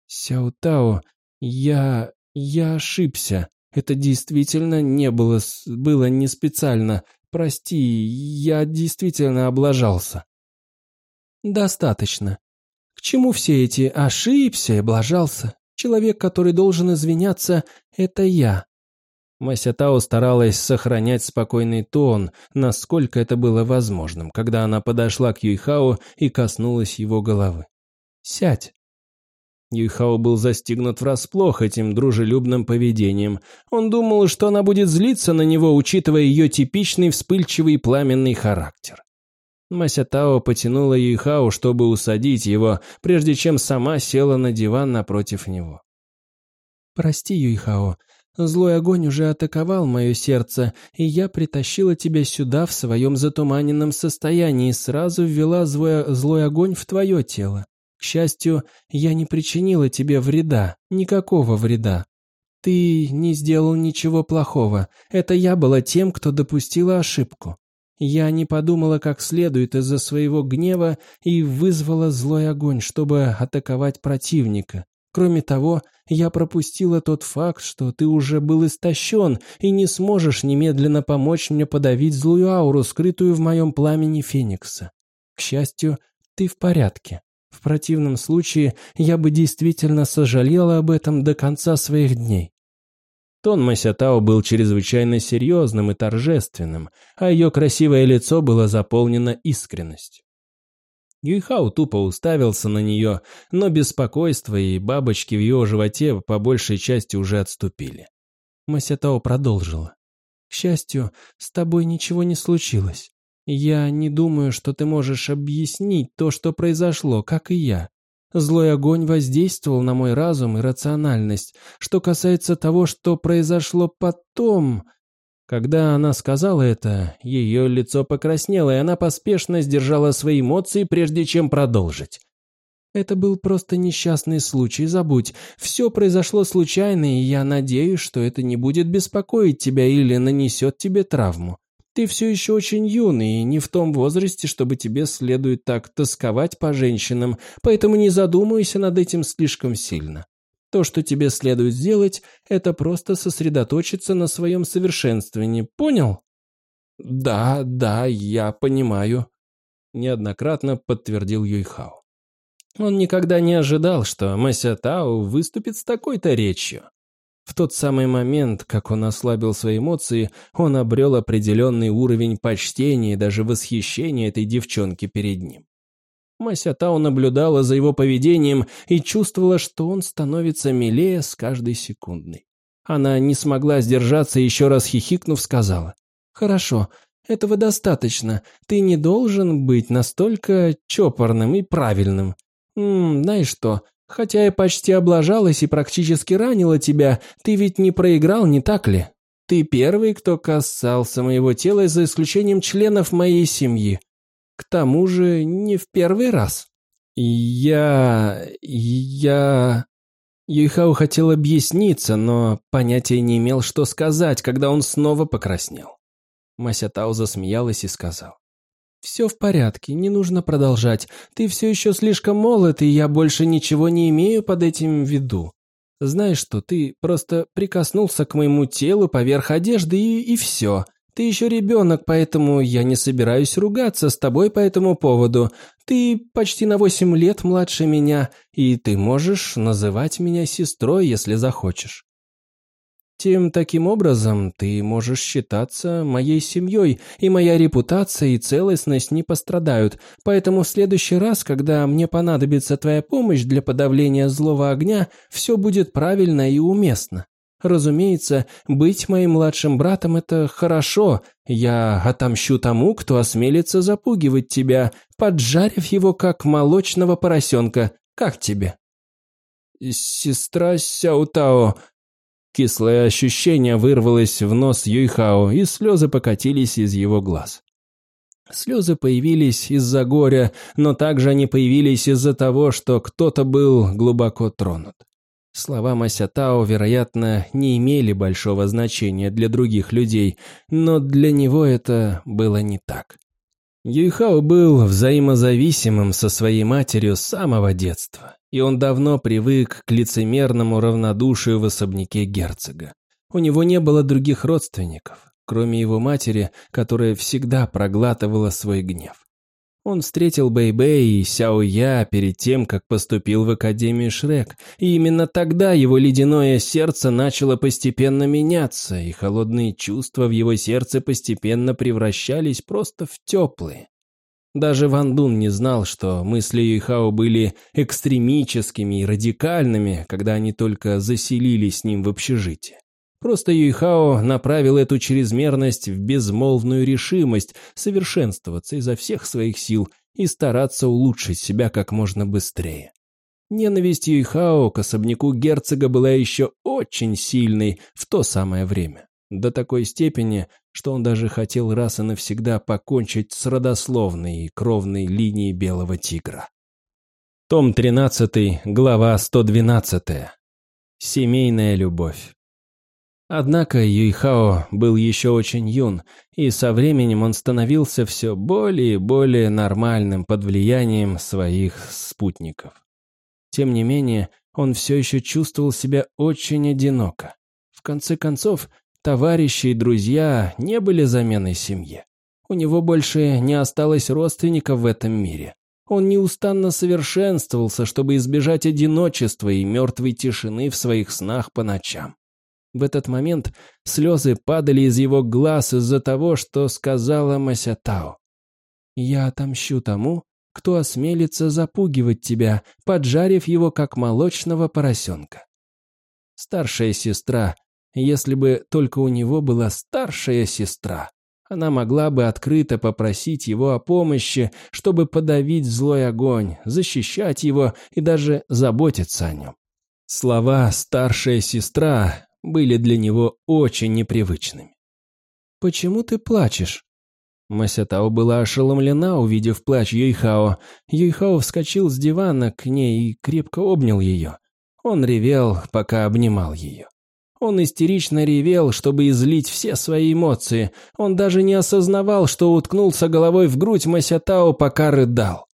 «Сяутао, я... я ошибся. Это действительно не было... было не специально. Прости, я действительно облажался». «Достаточно. К чему все эти «ошибся» и «облажался»? Человек, который должен извиняться, это я». Мася Тао старалась сохранять спокойный тон, насколько это было возможным, когда она подошла к Юйхао и коснулась его головы. «Сядь». Юйхао был застигнут врасплох этим дружелюбным поведением. Он думал, что она будет злиться на него, учитывая ее типичный вспыльчивый пламенный характер. Мася Тао потянула Юйхао, чтобы усадить его, прежде чем сама села на диван напротив него. «Прости, Юйхао, Злой огонь уже атаковал мое сердце, и я притащила тебя сюда в своем затуманенном состоянии и сразу ввела злой, злой огонь в твое тело. К счастью, я не причинила тебе вреда, никакого вреда. Ты не сделал ничего плохого. Это я была тем, кто допустила ошибку. Я не подумала как следует из-за своего гнева и вызвала злой огонь, чтобы атаковать противника. Кроме того, я пропустила тот факт, что ты уже был истощен и не сможешь немедленно помочь мне подавить злую ауру, скрытую в моем пламени Феникса. К счастью, ты в порядке. В противном случае я бы действительно сожалела об этом до конца своих дней. Тон Масятао был чрезвычайно серьезным и торжественным, а ее красивое лицо было заполнено искренностью. Юйхау тупо уставился на нее, но беспокойство и бабочки в ее животе по большей части уже отступили. Масятао продолжила. «К счастью, с тобой ничего не случилось. Я не думаю, что ты можешь объяснить то, что произошло, как и я. Злой огонь воздействовал на мой разум и рациональность. Что касается того, что произошло потом... Когда она сказала это, ее лицо покраснело, и она поспешно сдержала свои эмоции, прежде чем продолжить. Это был просто несчастный случай, забудь. Все произошло случайно, и я надеюсь, что это не будет беспокоить тебя или нанесет тебе травму. Ты все еще очень юный и не в том возрасте, чтобы тебе следует так тосковать по женщинам, поэтому не задумывайся над этим слишком сильно. То, что тебе следует сделать, это просто сосредоточиться на своем совершенствовании, понял? Да, да, я понимаю, неоднократно подтвердил Юйхао. Он никогда не ожидал, что Мася Тао выступит с такой-то речью. В тот самый момент, как он ослабил свои эмоции, он обрел определенный уровень почтения и даже восхищения этой девчонки перед ним. Мася Тау наблюдала за его поведением и чувствовала, что он становится милее с каждой секундой. Она не смогла сдержаться еще раз хихикнув сказала. «Хорошо, этого достаточно. Ты не должен быть настолько чопорным и правильным. М -м, знаешь что, Хотя я почти облажалась и практически ранила тебя, ты ведь не проиграл, не так ли? Ты первый, кто касался моего тела за исключением членов моей семьи. К тому же не в первый раз. Я... я... Юйхау хотел объясниться, но понятия не имел, что сказать, когда он снова покраснел. Мася Тао засмеялась и сказал. «Все в порядке, не нужно продолжать. Ты все еще слишком молод, и я больше ничего не имею под этим в виду. Знаешь что, ты просто прикоснулся к моему телу поверх одежды, и, и все. Ты еще ребенок, поэтому я не собираюсь ругаться с тобой по этому поводу. Ты почти на восемь лет младше меня, и ты можешь называть меня сестрой, если захочешь. Тем таким образом ты можешь считаться моей семьей, и моя репутация и целостность не пострадают, поэтому в следующий раз, когда мне понадобится твоя помощь для подавления злого огня, все будет правильно и уместно. Разумеется, быть моим младшим братом – это хорошо. Я отомщу тому, кто осмелится запугивать тебя, поджарив его, как молочного поросенка. Как тебе?» «Сестра Сяутао», Кислое ощущение вырвалось в нос Юйхао, и слезы покатились из его глаз. Слезы появились из-за горя, но также они появились из-за того, что кто-то был глубоко тронут. Слова Масятао, вероятно, не имели большого значения для других людей, но для него это было не так. Юйхао был взаимозависимым со своей матерью с самого детства, и он давно привык к лицемерному равнодушию в особняке герцога. У него не было других родственников, кроме его матери, которая всегда проглатывала свой гнев. Он встретил Бэй-Бэй и Сяо Я перед тем, как поступил в Академию Шрек, и именно тогда его ледяное сердце начало постепенно меняться, и холодные чувства в его сердце постепенно превращались просто в теплые. Даже Ван Дун не знал, что мысли Юйхао были экстремическими и радикальными, когда они только заселились с ним в общежитие. Просто Юйхао направил эту чрезмерность в безмолвную решимость совершенствоваться изо всех своих сил и стараться улучшить себя как можно быстрее. Ненависть Юйхао к особняку герцога была еще очень сильной в то самое время. До такой степени, что он даже хотел раз и навсегда покончить с родословной и кровной линией Белого Тигра. Том 13, глава 112. Семейная любовь. Однако Юйхао был еще очень юн, и со временем он становился все более и более нормальным под влиянием своих спутников. Тем не менее, он все еще чувствовал себя очень одиноко. В конце концов, товарищи и друзья не были заменой семье. У него больше не осталось родственников в этом мире. Он неустанно совершенствовался, чтобы избежать одиночества и мертвой тишины в своих снах по ночам. В этот момент слезы падали из его глаз из-за того, что сказала Масятао. «Я отомщу тому, кто осмелится запугивать тебя, поджарив его, как молочного поросенка. Старшая сестра, если бы только у него была старшая сестра, она могла бы открыто попросить его о помощи, чтобы подавить злой огонь, защищать его и даже заботиться о нем. Слова «старшая сестра» были для него очень непривычными. «Почему ты плачешь?» Масятао была ошеломлена, увидев плач Юйхао. Юйхао вскочил с дивана к ней и крепко обнял ее. Он ревел, пока обнимал ее. Он истерично ревел, чтобы излить все свои эмоции. Он даже не осознавал, что уткнулся головой в грудь Масятао, пока рыдал.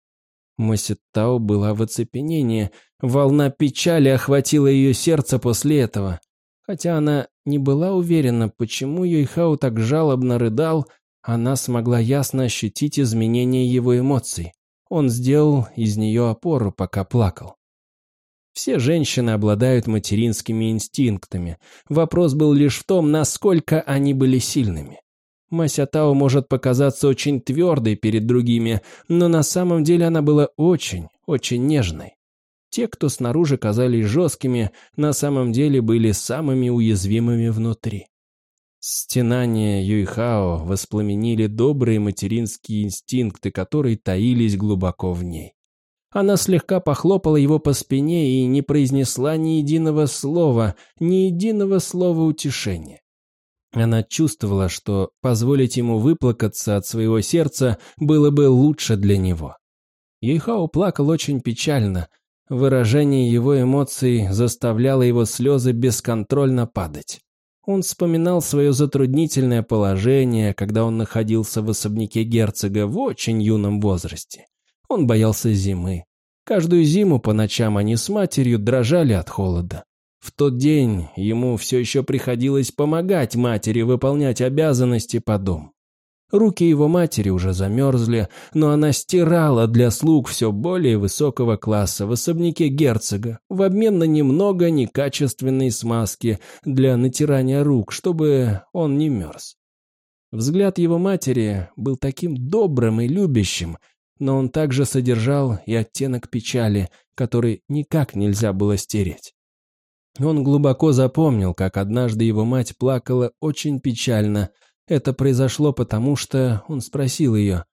Масятао была в оцепенении. Волна печали охватила ее сердце после этого. Хотя она не была уверена, почему Юйхао так жалобно рыдал, она смогла ясно ощутить изменения его эмоций. Он сделал из нее опору, пока плакал. Все женщины обладают материнскими инстинктами. Вопрос был лишь в том, насколько они были сильными. Масятао может показаться очень твердой перед другими, но на самом деле она была очень, очень нежной. Те, кто снаружи казались жесткими, на самом деле были самыми уязвимыми внутри. Стенания Юйхао воспламенили добрые материнские инстинкты, которые таились глубоко в ней. Она слегка похлопала его по спине и не произнесла ни единого слова, ни единого слова утешения. Она чувствовала, что позволить ему выплакаться от своего сердца было бы лучше для него. Юйхао плакал очень печально. Выражение его эмоций заставляло его слезы бесконтрольно падать. Он вспоминал свое затруднительное положение, когда он находился в особняке герцога в очень юном возрасте. Он боялся зимы. Каждую зиму по ночам они с матерью дрожали от холода. В тот день ему все еще приходилось помогать матери выполнять обязанности по дому. Руки его матери уже замерзли, но она стирала для слуг все более высокого класса в особняке герцога в обмен на немного некачественной смазки для натирания рук, чтобы он не мерз. Взгляд его матери был таким добрым и любящим, но он также содержал и оттенок печали, который никак нельзя было стереть. Он глубоко запомнил, как однажды его мать плакала очень печально – это произошло потому, что он спросил ее,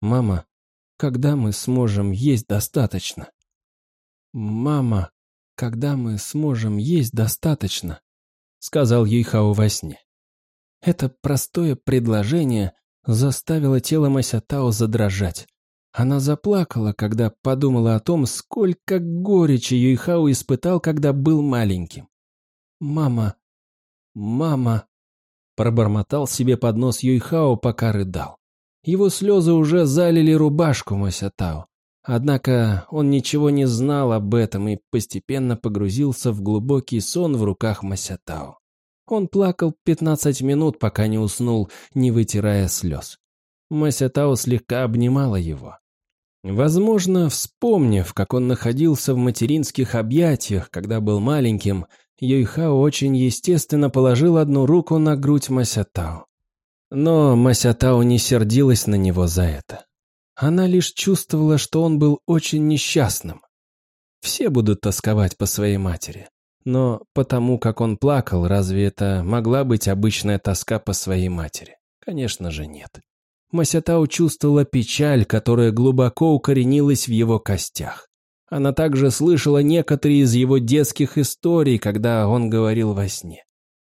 «Мама, когда мы сможем есть достаточно?» «Мама, когда мы сможем есть достаточно?» сказал Юйхао во сне. Это простое предложение заставило тело Масятао задрожать. Она заплакала, когда подумала о том, сколько горечи Юйхао испытал, когда был маленьким. «Мама, мама...» Пробормотал себе под нос Юйхао, пока рыдал. Его слезы уже залили рубашку Масятао. Однако он ничего не знал об этом и постепенно погрузился в глубокий сон в руках Масятао. Он плакал 15 минут, пока не уснул, не вытирая слез. Масятао слегка обнимала его. Возможно, вспомнив, как он находился в материнских объятиях, когда был маленьким, Юйхао очень естественно положил одну руку на грудь Масятао. Но Масятао не сердилась на него за это. Она лишь чувствовала, что он был очень несчастным. Все будут тосковать по своей матери. Но потому, как он плакал, разве это могла быть обычная тоска по своей матери? Конечно же нет. Масятао чувствовала печаль, которая глубоко укоренилась в его костях. Она также слышала некоторые из его детских историй, когда он говорил во сне.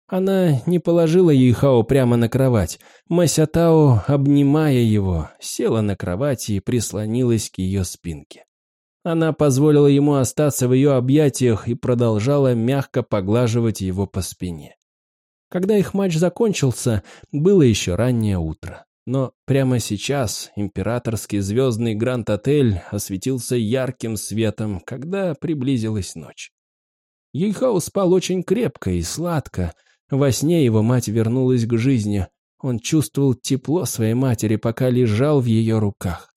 Она не положила Юйхао прямо на кровать. Масятао, обнимая его, села на кровати и прислонилась к ее спинке. Она позволила ему остаться в ее объятиях и продолжала мягко поглаживать его по спине. Когда их матч закончился, было еще раннее утро. Но прямо сейчас императорский звездный Гранд-отель осветился ярким светом, когда приблизилась ночь. Юйхао спал очень крепко и сладко. Во сне его мать вернулась к жизни. Он чувствовал тепло своей матери, пока лежал в ее руках.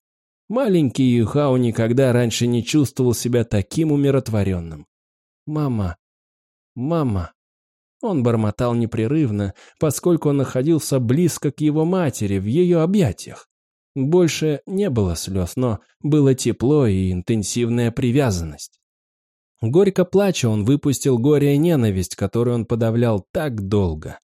Маленький Юйхао никогда раньше не чувствовал себя таким умиротворенным. «Мама! Мама!» Он бормотал непрерывно, поскольку он находился близко к его матери, в ее объятиях. Больше не было слез, но было тепло и интенсивная привязанность. Горько плача, он выпустил горе и ненависть, которую он подавлял так долго.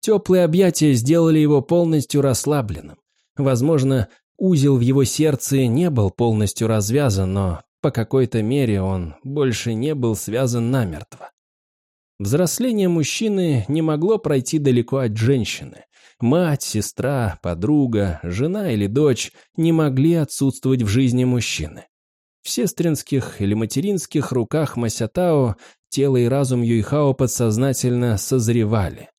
Теплые объятия сделали его полностью расслабленным. Возможно, узел в его сердце не был полностью развязан, но по какой-то мере он больше не был связан намертво. Взросление мужчины не могло пройти далеко от женщины. Мать, сестра, подруга, жена или дочь не могли отсутствовать в жизни мужчины. В сестринских или материнских руках Масятао тело и разум Юйхао подсознательно созревали.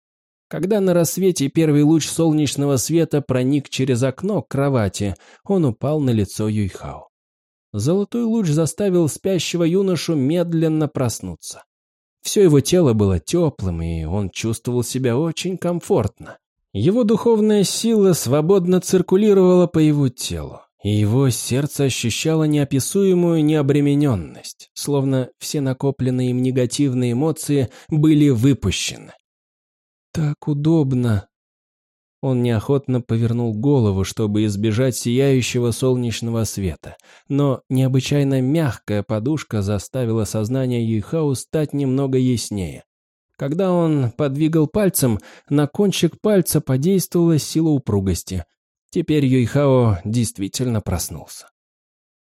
Когда на рассвете первый луч солнечного света проник через окно к кровати, он упал на лицо Юйхао. Золотой луч заставил спящего юношу медленно проснуться. Все его тело было теплым, и он чувствовал себя очень комфортно. Его духовная сила свободно циркулировала по его телу, и его сердце ощущало неописуемую необремененность, словно все накопленные им негативные эмоции были выпущены. «Так удобно», он неохотно повернул голову, чтобы избежать сияющего солнечного света, но необычайно мягкая подушка заставила сознание Юйхао стать немного яснее. Когда он подвигал пальцем, на кончик пальца подействовала сила упругости. Теперь Юйхао действительно проснулся.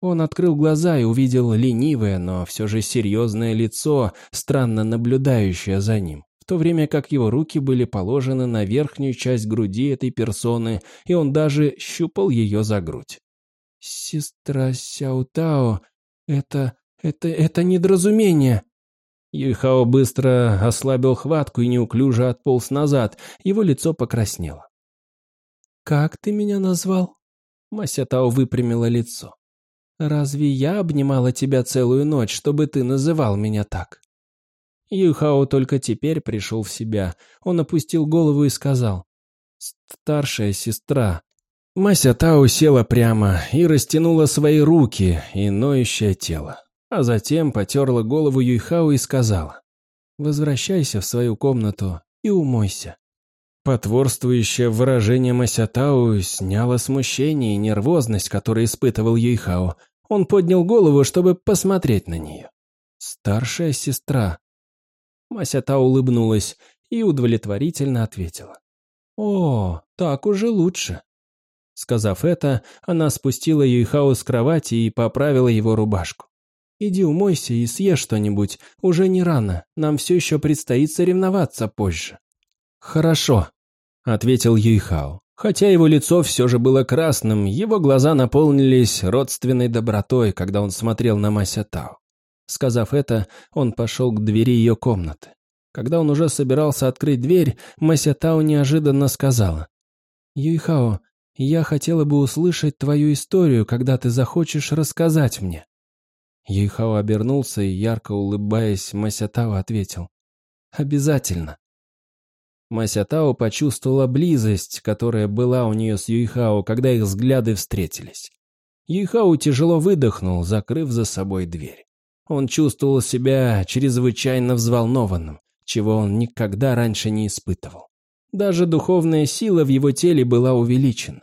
Он открыл глаза и увидел ленивое, но все же серьезное лицо, странно наблюдающее за ним в то время как его руки были положены на верхнюю часть груди этой персоны, и он даже щупал ее за грудь. «Сестра Сяутао, это... это... это недоразумение!» Юйхао быстро ослабил хватку и неуклюже отполз назад, его лицо покраснело. «Как ты меня назвал?» Масятао выпрямила лицо. «Разве я обнимала тебя целую ночь, чтобы ты называл меня так?» Юхао только теперь пришел в себя. Он опустил голову и сказал. «Старшая сестра». Мася Тао села прямо и растянула свои руки и ноющее тело. А затем потерла голову Юйхао и сказала. «Возвращайся в свою комнату и умойся». Потворствующее выражение Масятау сняло смущение и нервозность, которую испытывал Юйхао. Он поднял голову, чтобы посмотреть на нее. «Старшая сестра», Масята улыбнулась и удовлетворительно ответила. «О, так уже лучше». Сказав это, она спустила Юйхао с кровати и поправила его рубашку. «Иди умойся и съешь что-нибудь, уже не рано, нам все еще предстоит соревноваться позже». «Хорошо», — ответил Юйхао. Хотя его лицо все же было красным, его глаза наполнились родственной добротой, когда он смотрел на Мася Тао. Сказав это, он пошел к двери ее комнаты. Когда он уже собирался открыть дверь, Мася Тао неожиданно сказала. «Юйхао, я хотела бы услышать твою историю, когда ты захочешь рассказать мне». Юйхао обернулся и, ярко улыбаясь, Мася Тао ответил. «Обязательно». Мася Тао почувствовала близость, которая была у нее с Юйхао, когда их взгляды встретились. Юйхао тяжело выдохнул, закрыв за собой дверь. Он чувствовал себя чрезвычайно взволнованным, чего он никогда раньше не испытывал. Даже духовная сила в его теле была увеличена.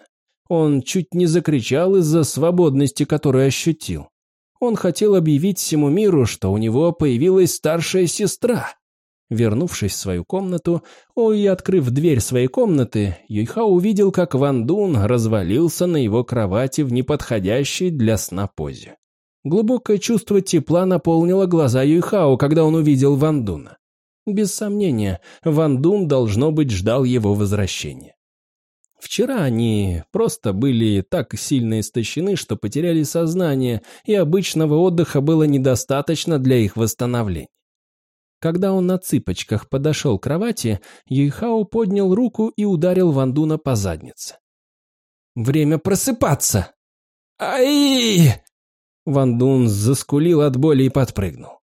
Он чуть не закричал из-за свободности, которую ощутил. Он хотел объявить всему миру, что у него появилась старшая сестра. Вернувшись в свою комнату, и открыв дверь своей комнаты, Юйха увидел, как Ван Дун развалился на его кровати в неподходящей для сна позе. Глубокое чувство тепла наполнило глаза Юйхао, когда он увидел Ван Дуна. Без сомнения, Ван Дун, должно быть, ждал его возвращения. Вчера они просто были так сильно истощены, что потеряли сознание, и обычного отдыха было недостаточно для их восстановления. Когда он на цыпочках подошел к кровати, Юйхао поднял руку и ударил Вандуна по заднице. «Время просыпаться!» «Ай!» Вандун заскулил от боли и подпрыгнул.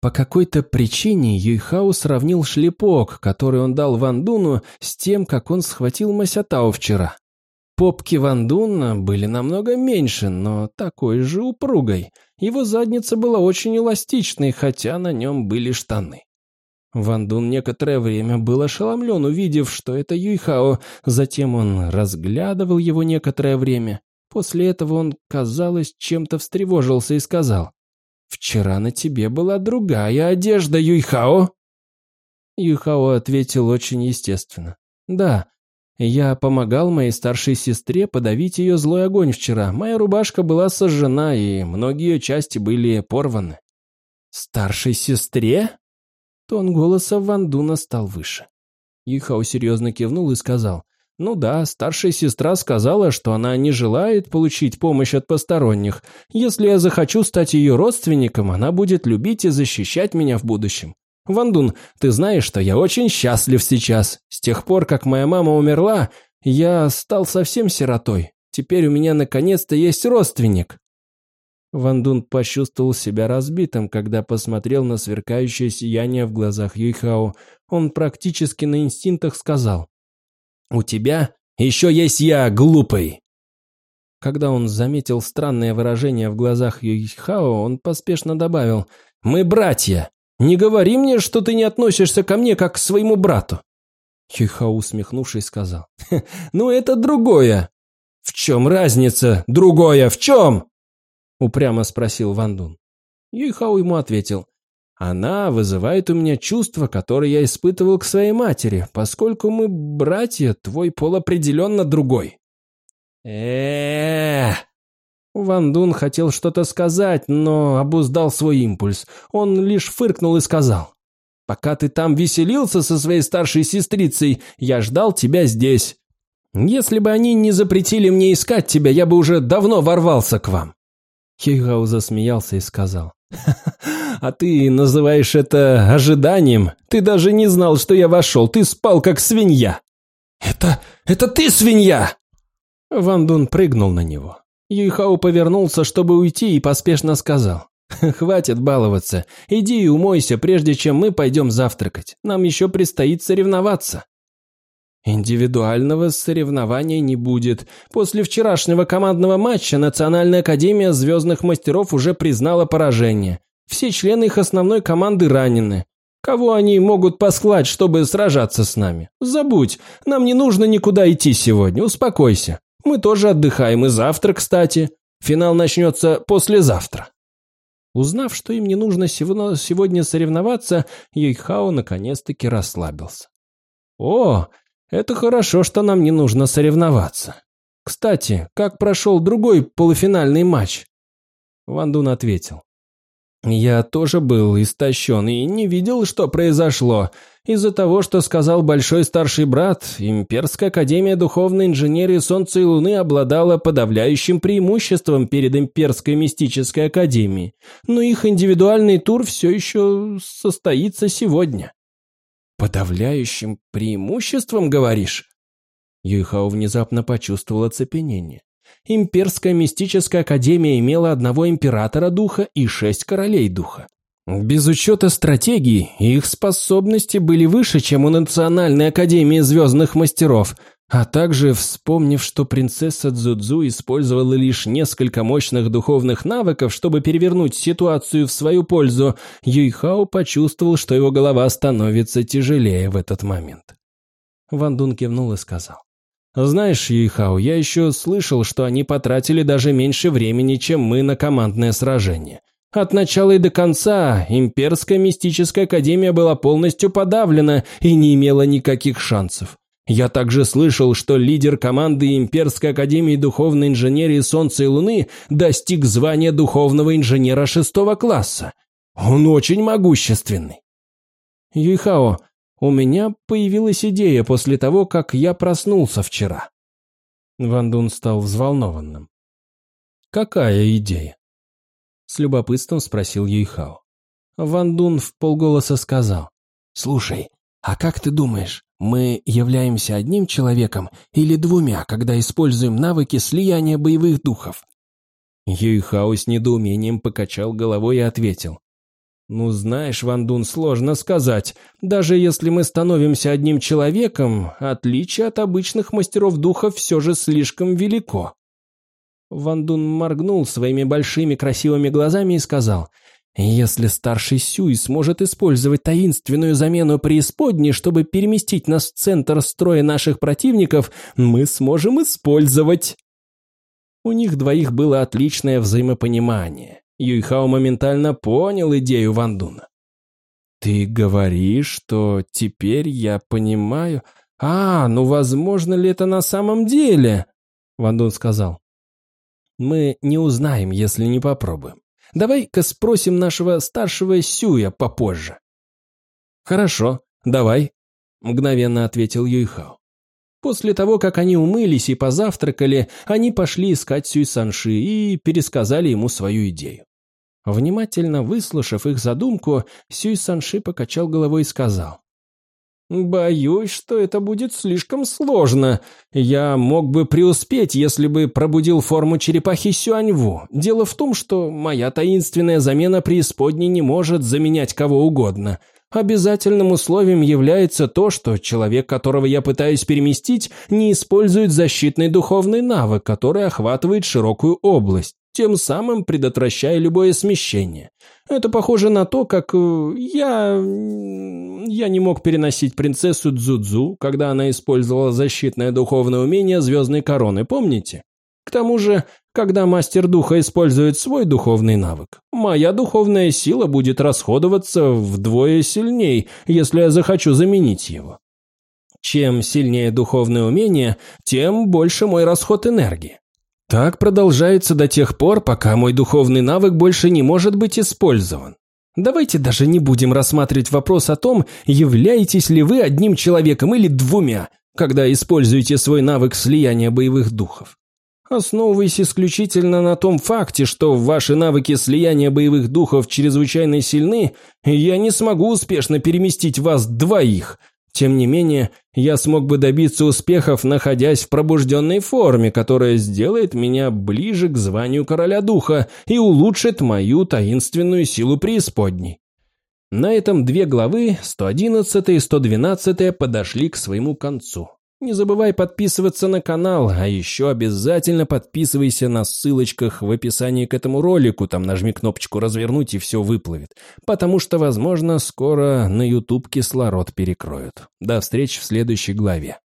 По какой-то причине Юйхао сравнил шлепок, который он дал Вандуну, с тем, как он схватил Масятао вчера. Попки Вандуна были намного меньше, но такой же упругой. Его задница была очень эластичной, хотя на нем были штаны. Вандун некоторое время был ошеломлен, увидев, что это Юйхао. Затем он разглядывал его некоторое время. После этого он, казалось, чем-то встревожился и сказал. «Вчера на тебе была другая одежда, Юйхао!» Юйхао ответил очень естественно. «Да, я помогал моей старшей сестре подавить ее злой огонь вчера. Моя рубашка была сожжена, и многие ее части были порваны». «Старшей сестре?» Тон голоса Вандуна стал выше. Юйхао серьезно кивнул и сказал. Ну да, старшая сестра сказала, что она не желает получить помощь от посторонних. Если я захочу стать ее родственником, она будет любить и защищать меня в будущем. Вандун, ты знаешь, что я очень счастлив сейчас. С тех пор, как моя мама умерла, я стал совсем сиротой. Теперь у меня наконец-то есть родственник. Вандун почувствовал себя разбитым, когда посмотрел на сверкающее сияние в глазах Юйхао. Он практически на инстинктах сказал «У тебя еще есть я, глупый!» Когда он заметил странное выражение в глазах Юйхао, он поспешно добавил «Мы братья! Не говори мне, что ты не относишься ко мне, как к своему брату!» Юйхао, усмехнувшись, сказал «Ну это другое!» «В чем разница? Другое в чем?» Упрямо спросил Ван Дун. Юйхао ему ответил она вызывает у меня чувства, которые я испытывал к своей матери, поскольку мы братья, твой пол определенно другой. э Ван Дун хотел что-то сказать, но обуздал свой импульс. Он лишь фыркнул и сказал. «Пока ты там веселился со своей старшей сестрицей, я ждал тебя здесь. Если бы они не запретили мне искать тебя, я бы уже давно ворвался к вам». Хейгау засмеялся и сказал. А ты называешь это ожиданием? Ты даже не знал, что я вошел. Ты спал, как свинья. Это... это ты свинья!» Ван Дун прыгнул на него. Юйхао повернулся, чтобы уйти, и поспешно сказал. «Хватит баловаться. Иди и умойся, прежде чем мы пойдем завтракать. Нам еще предстоит соревноваться». Индивидуального соревнования не будет. После вчерашнего командного матча Национальная Академия Звездных Мастеров уже признала поражение. Все члены их основной команды ранены. Кого они могут послать, чтобы сражаться с нами? Забудь, нам не нужно никуда идти сегодня, успокойся. Мы тоже отдыхаем и завтра, кстати. Финал начнется послезавтра. Узнав, что им не нужно сегодня соревноваться, Юйхао наконец-таки расслабился. «О, это хорошо, что нам не нужно соревноваться. Кстати, как прошел другой полуфинальный матч?» Ван Дун ответил. Я тоже был истощен и не видел, что произошло. Из-за того, что сказал большой старший брат, Имперская Академия Духовной Инженерии Солнца и Луны обладала подавляющим преимуществом перед Имперской Мистической Академией, но их индивидуальный тур все еще состоится сегодня. «Подавляющим преимуществом, говоришь?» Юйхао внезапно почувствовал оцепенение. Имперская мистическая академия имела одного императора духа и шесть королей духа. Без учета стратегии, их способности были выше, чем у Национальной Академии Звездных Мастеров, а также, вспомнив, что принцесса Цзудзу использовала лишь несколько мощных духовных навыков, чтобы перевернуть ситуацию в свою пользу, Юйхао почувствовал, что его голова становится тяжелее в этот момент. Ван Дун кивнул и сказал. Знаешь, Юйхао, я еще слышал, что они потратили даже меньше времени, чем мы на командное сражение. От начала и до конца Имперская мистическая академия была полностью подавлена и не имела никаких шансов. Я также слышал, что лидер команды Имперской Академии Духовной Инженерии Солнца и Луны достиг звания Духовного Инженера шестого класса. Он очень могущественный. Юйхао, у меня появилась идея после того, как я проснулся вчера. Ван Дун стал взволнованным. «Какая идея?» С любопытством спросил Юйхао. Ван Дун полголоса сказал. «Слушай, а как ты думаешь, мы являемся одним человеком или двумя, когда используем навыки слияния боевых духов?» Юйхао с недоумением покачал головой и ответил. «Ну, знаешь, Ван Дун, сложно сказать. Даже если мы становимся одним человеком, отличие от обычных мастеров духа все же слишком велико. Ван Дун моргнул своими большими красивыми глазами и сказал, «Если старший Сюй сможет использовать таинственную замену преисподней, чтобы переместить нас в центр строя наших противников, мы сможем использовать». У них двоих было отличное взаимопонимание. Юйхао моментально понял идею Ван Дуна. «Ты говоришь, что теперь я понимаю...» «А, ну возможно ли это на самом деле?» Ван Дун сказал. Мы не узнаем, если не попробуем. Давай-ка спросим нашего старшего Сюя попозже. Хорошо, давай, мгновенно ответил Юйхао. После того, как они умылись и позавтракали, они пошли искать Сюй Санши и пересказали ему свою идею. Внимательно выслушав их задумку, Сюй Санши покачал головой и сказал. «Боюсь, что это будет слишком сложно. Я мог бы преуспеть, если бы пробудил форму черепахи Сюаньву. Дело в том, что моя таинственная замена преисподней не может заменять кого угодно. Обязательным условием является то, что человек, которого я пытаюсь переместить, не использует защитный духовный навык, который охватывает широкую область тем самым предотвращая любое смещение. Это похоже на то, как э, я... Я не мог переносить принцессу Дзудзу, когда она использовала защитное духовное умение Звездной Короны, помните? К тому же, когда мастер духа использует свой духовный навык, моя духовная сила будет расходоваться вдвое сильней, если я захочу заменить его. Чем сильнее духовное умение, тем больше мой расход энергии. Так продолжается до тех пор, пока мой духовный навык больше не может быть использован. Давайте даже не будем рассматривать вопрос о том, являетесь ли вы одним человеком или двумя, когда используете свой навык слияния боевых духов. Основываясь исключительно на том факте, что ваши навыки слияния боевых духов чрезвычайно сильны, я не смогу успешно переместить вас двоих, тем не менее, я смог бы добиться успехов, находясь в пробужденной форме, которая сделает меня ближе к званию короля духа и улучшит мою таинственную силу преисподней. На этом две главы, 111 и 112, подошли к своему концу. Не забывай подписываться на канал, а еще обязательно подписывайся на ссылочках в описании к этому ролику, там нажми кнопочку «Развернуть» и все выплывет. Потому что, возможно, скоро на YouTube кислород перекроют. До встречи в следующей главе.